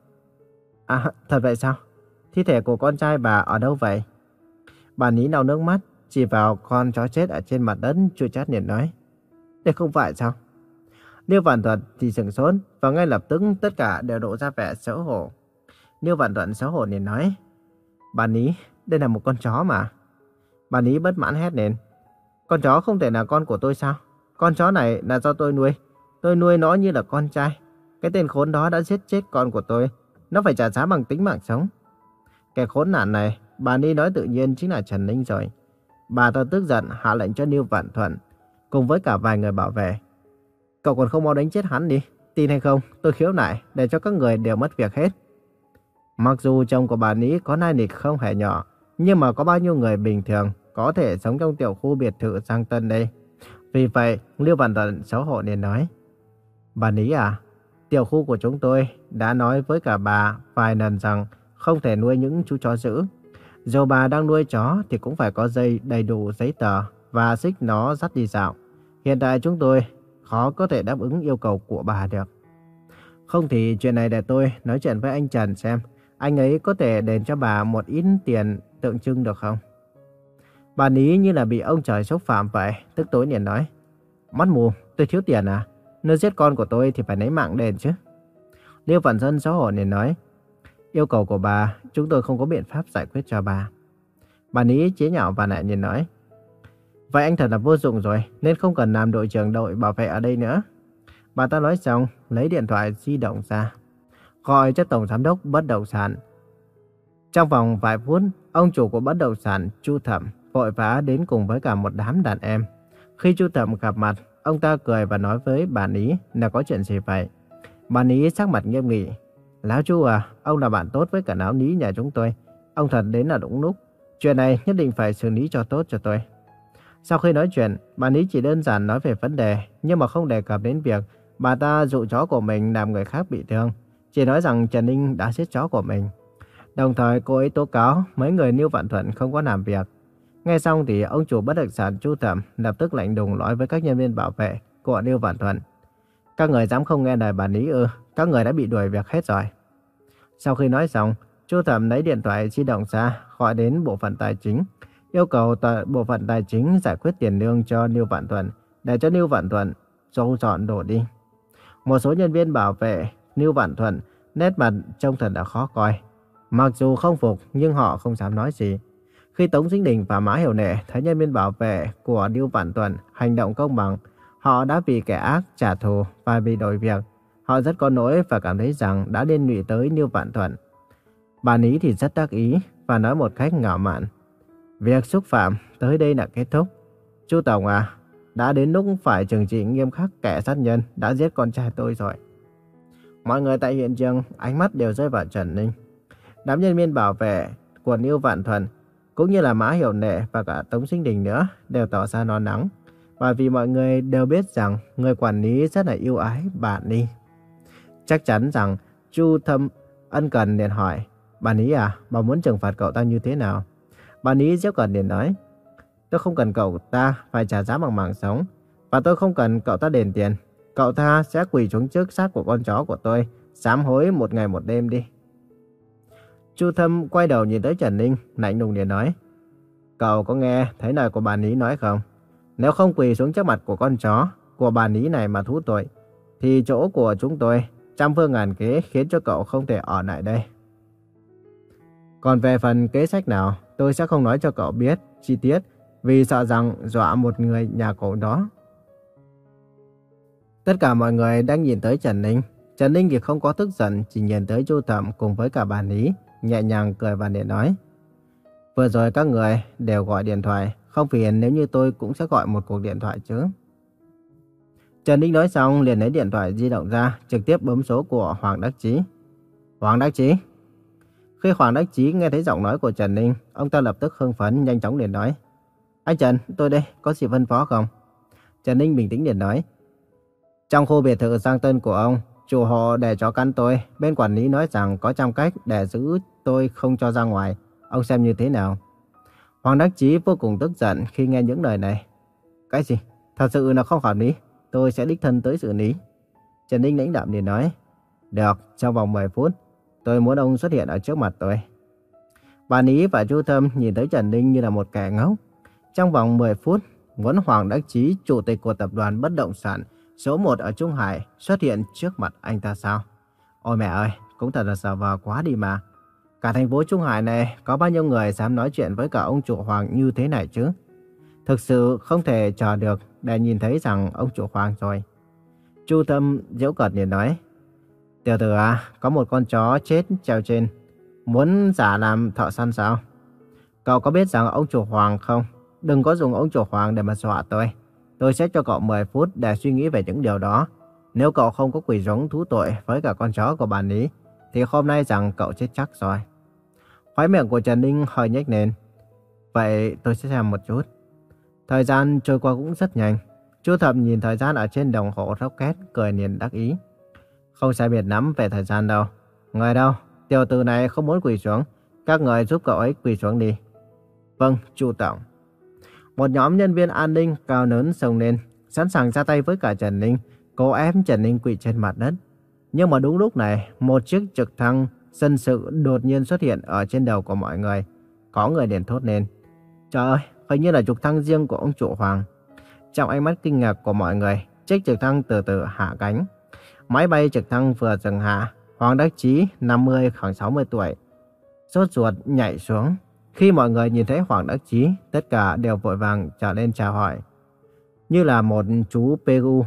À, thật vậy sao? Thi thể của con trai bà ở đâu vậy? Bà ní lau nước mắt, chỉ vào con chó chết ở trên mặt đất, chua chát liền nói. Đây không phải sao? Niu Vạn Thuận thì sừng sốt và ngay lập tức tất cả đều đổ ra vẻ xấu hổ. Niu Vạn Thuận xấu hổ liền nói. Bà ní, đây là một con chó mà. Bà ní bất mãn hét lên. Con chó không thể là con của tôi sao? Con chó này là do tôi nuôi. Tôi nuôi nó như là con trai. Cái tên khốn đó đã giết chết con của tôi. Nó phải trả giá bằng tính mạng sống. kẻ khốn nạn này Bà Ni nói tự nhiên chính là Trần Ninh rồi. Bà ta tức giận hạ lệnh cho Niêu Vạn Thuận, cùng với cả vài người bảo vệ. Cậu còn không mau đánh chết hắn đi, tin hay không, tôi khiếu nại để cho các người đều mất việc hết. Mặc dù chồng của bà Ní có nai nịch không hề nhỏ, nhưng mà có bao nhiêu người bình thường có thể sống trong tiểu khu biệt thự Giang tân đây. Vì vậy, Lưu Văn Thuận xấu hổ nên nói. Bà Ní à, tiểu khu của chúng tôi đã nói với cả bà vài lần rằng không thể nuôi những chú chó dữ. Dù bà đang nuôi chó thì cũng phải có dây đầy đủ giấy tờ và xích nó dắt đi dạo. Hiện tại chúng tôi khó có thể đáp ứng yêu cầu của bà được. Không thì chuyện này để tôi nói chuyện với anh Trần xem. Anh ấy có thể đền cho bà một ít tiền tượng trưng được không? Bà ní như là bị ông trời xúc phạm vậy, tức tối liền nói. Mắt mù, tôi thiếu tiền à? Nếu giết con của tôi thì phải lấy mạng đền chứ. Liêu Vạn Dân xấu hổ liền nói. Yêu cầu của bà, chúng tôi không có biện pháp giải quyết cho bà. Bà ní chế nhạo và lại nhìn nói. Vậy anh thật là vô dụng rồi, nên không cần làm đội trưởng đội bảo vệ ở đây nữa. Bà ta nói xong, lấy điện thoại di động ra. Gọi cho Tổng Giám đốc Bất Động Sản. Trong vòng vài phút, ông chủ của Bất Động Sản, Chu Thẩm, vội vã đến cùng với cả một đám đàn em. Khi Chu Thẩm gặp mặt, ông ta cười và nói với bà Ní là có chuyện gì vậy. Bà Ní sắc mặt nghiêm nghị, Lão Chu à, ông là bạn tốt với cả lão ní nhà chúng tôi. Ông thật đến là đúng lúc. Chuyện này nhất định phải xử lý cho tốt cho tôi. Sau khi nói chuyện, bà Ní chỉ đơn giản nói về vấn đề, nhưng mà không đề cập đến việc bà ta dụ chó của mình làm người khác bị thương. Chỉ nói rằng Trần Ninh đã giết chó của mình. Đồng thời cô ấy tố cáo mấy người Niêu Vạn Thuận không có làm việc. Nghe xong thì ông chủ bất động sản Chu Thẩm lập tức lạnh đùng nói với các nhân viên bảo vệ của Niêu Vạn Thuận. Các người dám không nghe lời bà Ní ư, các người đã bị đuổi việc hết rồi. Sau khi nói xong, Chu Thẩm lấy điện thoại di động ra, gọi đến bộ phận tài chính, yêu cầu bộ phận tài chính giải quyết tiền lương cho Lưu Vạn Thuận, để cho Lưu Vạn Thuận dâu dọn đổ đi. Một số nhân viên bảo vệ Lưu Vạn Thuận nét mặt trông thật là khó coi. Mặc dù không phục nhưng họ không dám nói gì. Khi Tống Dinh Đình và Mã Hiểu Nệ thấy nhân viên bảo vệ của Lưu Vạn Thuận hành động công bằng, họ đã vì kẻ ác trả thù và bị đổi việc. Họ rất có nỗi và cảm thấy rằng đã liên lụy tới Niêu Vạn Thuận. Bà Ní thì rất đắc ý và nói một cách ngạo mạn. Việc xúc phạm tới đây là kết thúc. Chú Tổng à, đã đến lúc phải trừng trị nghiêm khắc kẻ sát nhân đã giết con trai tôi rồi. Mọi người tại hiện trường ánh mắt đều rơi vào Trần Ninh. Đám nhân viên bảo vệ của Niêu Vạn Thuần, cũng như là Mã Hiểu Nệ và cả Tống Sinh Đình nữa đều tỏ ra non nắng. Bởi vì mọi người đều biết rằng người quản lý rất là yêu ái bà Ni. Chắc chắn rằng Chu Thâm ân cần liền hỏi, bà Ní à, bà muốn trừng phạt cậu ta như thế nào? Bà Ní dễ cần liền nói, tôi không cần cậu ta phải trả giá bằng mạng sống, và tôi không cần cậu ta đền tiền. Cậu ta sẽ quỳ xuống trước xác của con chó của tôi, sám hối một ngày một đêm đi. Chu Thâm quay đầu nhìn tới Trần Ninh, lạnh lùng liền nói. Cậu có nghe thấy lời của bà Ní nói không? Nếu không quỳ xuống trước mặt của con chó, của bà Ní này mà thú tội, thì chỗ của chúng tôi trăm phương ngàn kế khiến cho cậu không thể ở lại đây. Còn về phần kế sách nào, tôi sẽ không nói cho cậu biết chi tiết vì sợ rằng dọa một người nhà cậu đó. Tất cả mọi người đang nhìn tới Trần Ninh. Trần Ninh thì không có tức giận, chỉ nhìn tới Chu Thẩm cùng với cả bà Ní, nhẹ nhàng cười và để nói. Vừa rồi các người đều gọi điện thoại, không phiền nếu như tôi cũng sẽ gọi một cuộc điện thoại chứ. Trần Ninh nói xong liền lấy điện thoại di động ra, trực tiếp bấm số của Hoàng Đắc Chí. Hoàng Đắc Chí. Khi Hoàng Đắc Chí nghe thấy giọng nói của Trần Ninh, ông ta lập tức hưng phấn nhanh chóng liền nói. Anh Trần, tôi đây, có gì phân phó không? Trần Ninh bình tĩnh liền nói. Trong khu biệt thự Giang tên của ông, chủ hộ để chó cắn tôi, bên quản lý nói rằng có trăm cách để giữ tôi không cho ra ngoài. Ông xem như thế nào? Hoàng Đắc Chí vô cùng tức giận khi nghe những lời này. Cái gì? Thật sự là không hợp lý. Tôi sẽ đích thân tới xử lý. Trần Ninh lãnh đạm liền nói. Được, trong vòng 10 phút, tôi muốn ông xuất hiện ở trước mặt tôi. Bà Ní và Chu Thâm nhìn thấy Trần Ninh như là một kẻ ngốc. Trong vòng 10 phút, muốn Hoàng Đắc Chí, chủ tịch của tập đoàn bất động sản số 1 ở Trung Hải xuất hiện trước mặt anh ta sao? Ôi mẹ ơi, cũng thật là sợ vờ quá đi mà. Cả thành phố Trung Hải này có bao nhiêu người dám nói chuyện với cả ông chủ Hoàng như thế này chứ? Thực sự không thể chờ được để nhìn thấy rằng ông chủ Hoàng rồi. Chu Tâm giễu cợt liền nói. Tiểu tử à, có một con chó chết treo trên. Muốn giả làm thợ săn sao? Cậu có biết rằng ông chủ Hoàng không? Đừng có dùng ông chủ Hoàng để mà dọa tôi. Tôi sẽ cho cậu 10 phút để suy nghĩ về những điều đó. Nếu cậu không có quỷ giống thú tội với cả con chó của bà ní thì hôm nay rằng cậu chết chắc rồi. Khói miệng của Trần Ninh hơi nhếch lên. Vậy tôi sẽ xem một chút. Thời gian trôi qua cũng rất nhanh. Chu Thập nhìn thời gian ở trên đồng hồ rocket, cười niềm đắc ý. Không sai biệt lắm về thời gian đâu. Người đâu? Tiểu tử này không muốn quỳ xuống. Các người giúp cậu ấy quỳ xuống đi. Vâng, Chu Tổng. Một nhóm nhân viên an ninh cao lớn xông lên, sẵn sàng ra tay với cả Trần Ninh, cố ép Trần Ninh quỳ trên mặt đất. Nhưng mà đúng lúc này, một chiếc trực thăng dân sự đột nhiên xuất hiện ở trên đầu của mọi người. Có người liền thốt lên. Trời ơi, hình như là trực thăng riêng của ông chủ Hoàng. Trong ánh mắt kinh ngạc của mọi người, chiếc trực thăng từ từ hạ cánh. Máy bay trực thăng vừa dừng hạ, Hoàng Đắc Chí, 50 khoảng 60 tuổi, sốt ruột nhảy xuống. Khi mọi người nhìn thấy Hoàng Đắc Chí, tất cả đều vội vàng trở lên chào hỏi. Như là một chú Peru,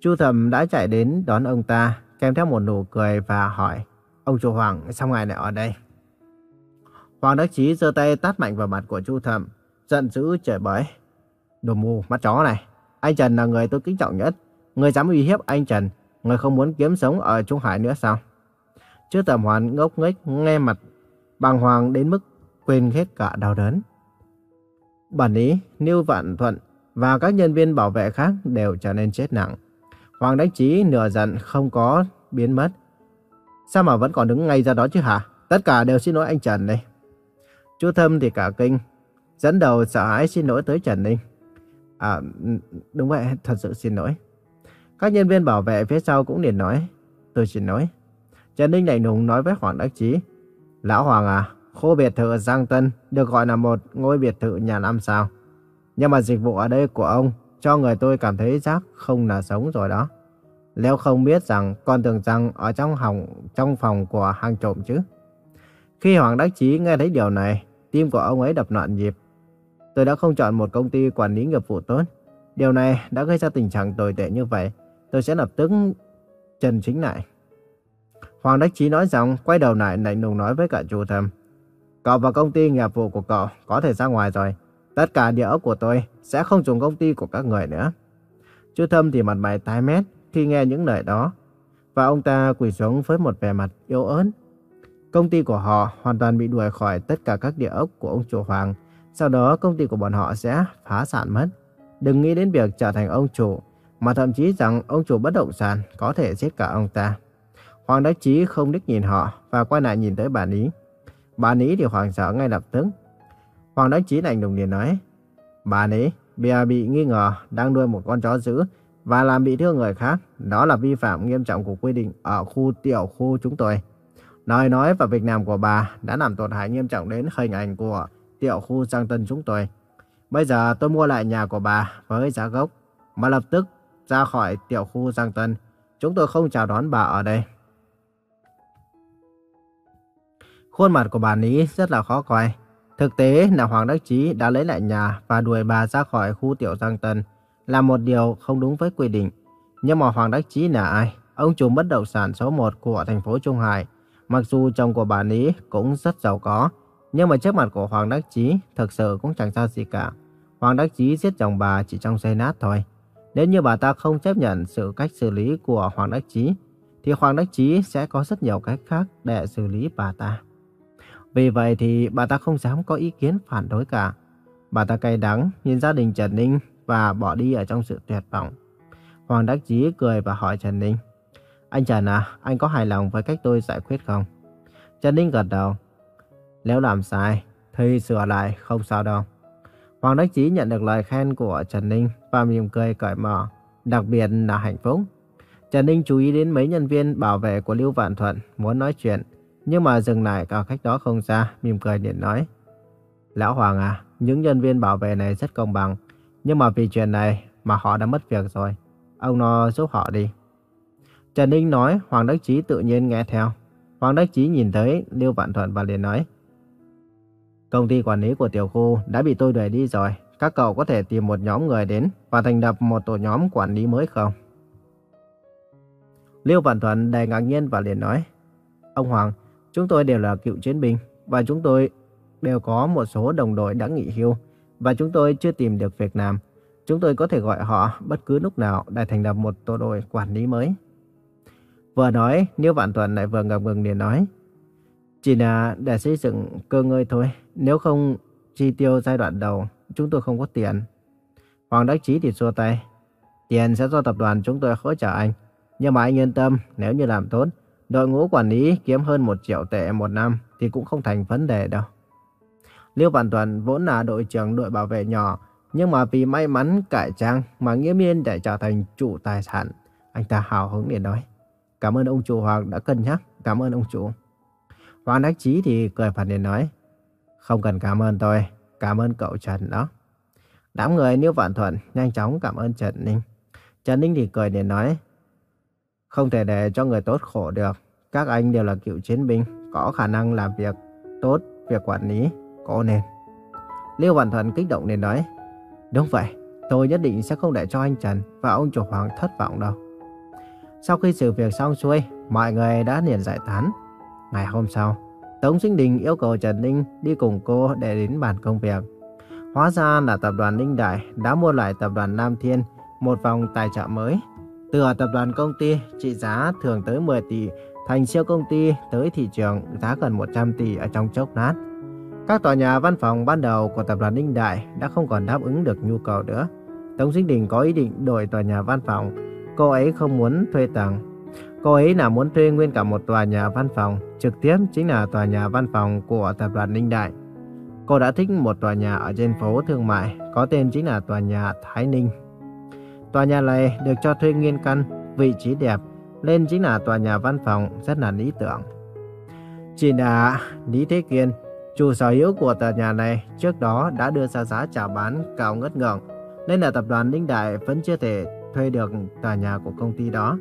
Chu Thầm đã chạy đến đón ông ta, kèm theo một nụ cười và hỏi, ông chủ Hoàng, sao ngài lại ở đây? Hoàng Đắc Chí giơ tay tát mạnh vào mặt của Chu Thầm, giận dữ chửi bới. Đồ mù, mắt chó này, anh Trần là người tôi kính trọng nhất. Người dám uy hiếp anh Trần, người không muốn kiếm sống ở Trung Hải nữa sao? Chứ Thầm hoàn ngốc nghếch nghe mặt bàng hoàng đến mức quên hết cả đau đớn. Bản ý, Niêu Vạn Thuận và các nhân viên bảo vệ khác đều trở nên chết nặng. Hoàng Đánh Chí nửa giận không có biến mất. Sao mà vẫn còn đứng ngay ra đó chứ hả? Tất cả đều xin lỗi anh Trần đây. Chú Thâm thì cả kinh, dẫn đầu sợ hãi xin lỗi tới Trần Ninh. À, đúng vậy, thật sự xin lỗi. Các nhân viên bảo vệ phía sau cũng liền nói, tôi xin lỗi. Trần Ninh lạnh lùng nói với Hoàng Đắc Chí, Lão Hoàng à, khu biệt thự Giang Tân được gọi là một ngôi biệt thự nhà năm sao. Nhưng mà dịch vụ ở đây của ông cho người tôi cảm thấy giác không là sống rồi đó. Nếu không biết rằng con tưởng rằng ở trong hòng trong phòng của hàng trộm chứ. Khi Hoàng Đắc Chí nghe thấy điều này, tim của ông ấy đập loạn nhịp. Tôi đã không chọn một công ty quản lý nghiệp vụ tốt. Điều này đã gây ra tình trạng tồi tệ như vậy. Tôi sẽ lập tức trần chính lại. Hoàng Đắc Chí nói rằng quay đầu lại lạnh lùng nói với cả chủ thầm. Cậu và công ty nghiệp vụ của cậu có thể ra ngoài rồi. Tất cả địa ốc của tôi sẽ không dùng công ty của các người nữa. Chú Thâm thì mặt mày tái mét khi nghe những lời đó. Và ông ta quỳ xuống với một vẻ mặt yếu ớt. Công ty của họ hoàn toàn bị đuổi khỏi tất cả các địa ốc của ông chủ Hoàng. Sau đó công ty của bọn họ sẽ phá sản mất. Đừng nghĩ đến việc trở thành ông chủ, mà thậm chí rằng ông chủ bất động sản có thể giết cả ông ta. Hoàng Đắc Chí không đích nhìn họ và quay lại nhìn tới bà Ní. Bà Ní thì hoàng sợ ngay lập tức. Hoàng Đắc Chí lạnh lùng liền nói, Bà Ní, bà bị nghi ngờ đang nuôi một con chó dữ và làm bị thương người khác. Đó là vi phạm nghiêm trọng của quy định ở khu tiểu khu chúng tôi. Nói nói và việc làm của bà đã làm tổn hại nghiêm trọng đến hình ảnh của tiểu khu Giang Tân chúng tôi. Bây giờ tôi mua lại nhà của bà với giá gốc, mà lập tức ra khỏi tiểu khu Giang Tân. Chúng tôi không chào đón bà ở đây. Khuôn mặt của bà Ní rất là khó coi. Thực tế là Hoàng Đắc Chí đã lấy lại nhà và đuổi bà ra khỏi khu tiểu Giang Tân là một điều không đúng với quy định. Nhưng mà Hoàng Đắc Chí là ai? Ông chủ bất động sản số 1 của thành phố Trung Hải. Mặc dù chồng của bà Ní cũng rất giàu có, nhưng mà trước mặt của Hoàng Đắc Chí thực sự cũng chẳng sao gì cả. Hoàng Đắc Chí giết chồng bà chỉ trong giây nát thôi. Nếu như bà ta không chấp nhận sự cách xử lý của Hoàng Đắc Chí, thì Hoàng Đắc Chí sẽ có rất nhiều cách khác để xử lý bà ta. Vì vậy thì bà ta không dám có ý kiến phản đối cả. Bà ta cay đắng nhìn gia đình Trần Ninh và bỏ đi ở trong sự tuyệt vọng. Hoàng Đắc Chí cười và hỏi Trần Ninh. Anh Trần à, anh có hài lòng với cách tôi giải quyết không? Trần Ninh gật đầu. Nếu làm sai, thì sửa lại, không sao đâu. Hoàng Đắc Chí nhận được lời khen của Trần Ninh và mỉm cười cởi mở, đặc biệt là hạnh phúc. Trần Ninh chú ý đến mấy nhân viên bảo vệ của Lưu Vạn Thuận muốn nói chuyện, nhưng mà dừng lại cả khách đó không xa, mỉm cười điện nói. Lão Hoàng à, những nhân viên bảo vệ này rất công bằng, nhưng mà vì chuyện này mà họ đã mất việc rồi. Ông nó giúp họ đi. Trần Ninh nói, Hoàng Đắc Chí tự nhiên nghe theo. Hoàng Đắc Chí nhìn thấy Lưu Vạn Thuận và liền nói. Công ty quản lý của tiểu khu đã bị tôi đuổi đi rồi. Các cậu có thể tìm một nhóm người đến và thành lập một tổ nhóm quản lý mới không? Lưu Vạn Thuận đầy ngạc nhiên và liền nói. Ông Hoàng, chúng tôi đều là cựu chiến binh và chúng tôi đều có một số đồng đội đã nghỉ hưu và chúng tôi chưa tìm được việc làm. Chúng tôi có thể gọi họ bất cứ lúc nào để thành lập một tổ đội quản lý mới. Vừa nói, Niêu Vạn Tuần lại vừa ngập ngừng để nói. Chỉ là để xây dựng cơ ngơi thôi. Nếu không chi tiêu giai đoạn đầu, chúng tôi không có tiền. Hoàng Đắc Chí thì xua tay. Tiền sẽ do tập đoàn chúng tôi hỗ trợ anh. Nhưng mà anh yên tâm, nếu như làm tốt, đội ngũ quản lý kiếm hơn một triệu tệ một năm thì cũng không thành vấn đề đâu. Liêu Vạn Tuần vốn là đội trưởng đội bảo vệ nhỏ, nhưng mà vì may mắn cải trang mà nghiêm nhiên để trở thành chủ tài sản. Anh ta hào hứng để nói. Cảm ơn ông chủ Hoàng đã cân nhắc, cảm ơn ông chủ. Hoàng Đắc Chí thì cười phản để nói. Không cần cảm ơn tôi, cảm ơn cậu Trần đó. Đám người Liêu Vạn Thuận nhanh chóng cảm ơn Trần Ninh. Trần Ninh thì cười để nói. Không thể để cho người tốt khổ được. Các anh đều là cựu chiến binh, có khả năng làm việc tốt, việc quản lý, có nên. Liêu Vạn Thuận kích động nên nói. Đúng vậy, tôi nhất định sẽ không để cho anh Trần và ông chủ Hoàng thất vọng đâu. Sau khi sự việc xong xuôi, mọi người đã liền giải tán. Ngày hôm sau, Tống Sinh Đình yêu cầu Trần Ninh đi cùng cô để đến bàn công việc. Hóa ra là tập đoàn Ninh Đại đã mua lại tập đoàn Nam Thiên một vòng tài trợ mới. Từ tập đoàn công ty trị giá thường tới 10 tỷ thành siêu công ty tới thị trường giá gần 100 tỷ ở trong chốc lát. Các tòa nhà văn phòng ban đầu của tập đoàn Ninh Đại đã không còn đáp ứng được nhu cầu nữa. Tống Dinh Đình có ý định đổi tòa nhà văn phòng. Cô ấy không muốn thuê tầng. Cô ấy là muốn thuê nguyên cả một tòa nhà văn phòng, trực tiếp chính là tòa nhà văn phòng của tập đoàn Ninh Đại. Cô đã thích một tòa nhà ở trên phố thương mại, có tên chính là tòa nhà Thái Ninh. Tòa nhà này được cho thuê nguyên căn, vị trí đẹp, nên chính là tòa nhà văn phòng rất là lý tưởng. Chỉ là Lý Thế Kiên, chủ sở hữu của tòa nhà này trước đó đã đưa ra giá chào bán cao ngất ngưỡng, nên là tập đoàn linh Đại vẫn chưa thể thuê được tòa nhà của công ty đó.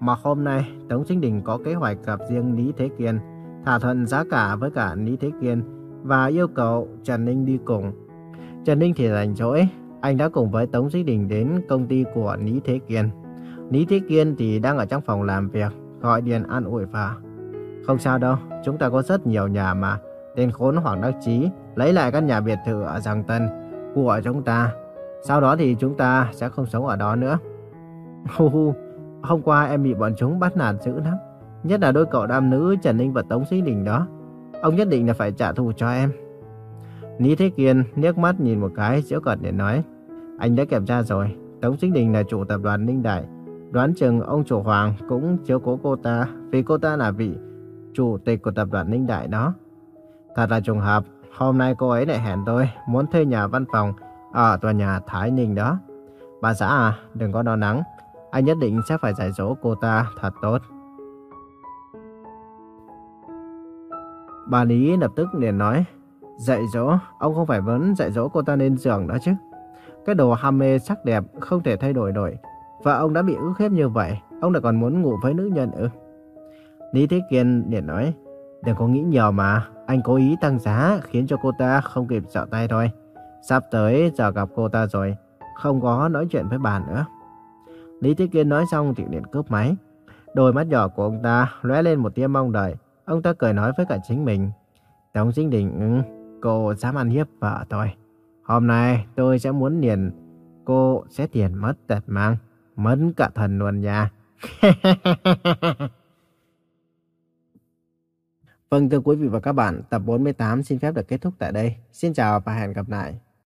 Mà hôm nay, Tống Chính Đình có kế hoạch gặp riêng Lý Thế Kiên, thỏa thuận giá cả với cả Lý Thế Kiên và yêu cầu Trần Ninh đi cùng. Trần Ninh thì rảnh rỗi, anh đã cùng với Tống Chính Đình đến công ty của Lý Thế Kiên. Lý Thế Kiên thì đang ở trong phòng làm việc, gọi điện an ủi và Không sao đâu, chúng ta có rất nhiều nhà mà. Tên khốn Hoàng Đắc Chí lấy lại căn nhà biệt thự ở Giang Tân của chúng ta. Sau đó thì chúng ta sẽ không sống ở đó nữa. Hù hù, hôm qua em bị bọn chúng bắt nạt dữ lắm. Nhất là đôi cậu nam nữ Trần Ninh và Tống Sĩ Đình đó. Ông nhất định là phải trả thù cho em. Lý Thế Kiên liếc mắt nhìn một cái, giễu cợt để nói. Anh đã kiểm tra rồi, Tống Sĩ Đình là chủ tập đoàn Ninh Đại. Đoán chừng ông chủ Hoàng cũng chiếu cố cô ta vì cô ta là vị chủ tịch của tập đoàn Ninh Đại đó. Thật là trùng hợp, hôm nay cô ấy lại hẹn tôi muốn thuê nhà văn phòng ở tòa nhà Thái Ninh đó. Bà xã à, đừng có lo lắng, anh nhất định sẽ phải dạy dỗ cô ta thật tốt. Bà Lý lập tức liền nói, dạy dỗ, ông không phải vẫn dạy dỗ cô ta lên giường đó chứ. Cái đồ ham mê sắc đẹp không thể thay đổi nổi. Và ông đã bị ức hiếp như vậy, ông lại còn muốn ngủ với nữ nhân ư? Lý Thế Kiên liền nói, đừng có nghĩ nhiều mà, anh cố ý tăng giá khiến cho cô ta không kịp sợ tay thôi. Sắp tới giờ gặp cô ta rồi, không có nói chuyện với bà nữa. Lý Thế Kiên nói xong thì liền cướp máy. Đôi mắt nhỏ của ông ta lóe lên một tia mong đợi. Ông ta cười nói với cả chính mình. Tống Chính Đình, ừ, cô dám ăn hiếp vợ tôi. Hôm nay tôi sẽ muốn liền cô sẽ tiền mất tật mang, mến cả thần luôn nha. vâng thưa quý vị và các bạn, tập 48 xin phép được kết thúc tại đây. Xin chào và hẹn gặp lại.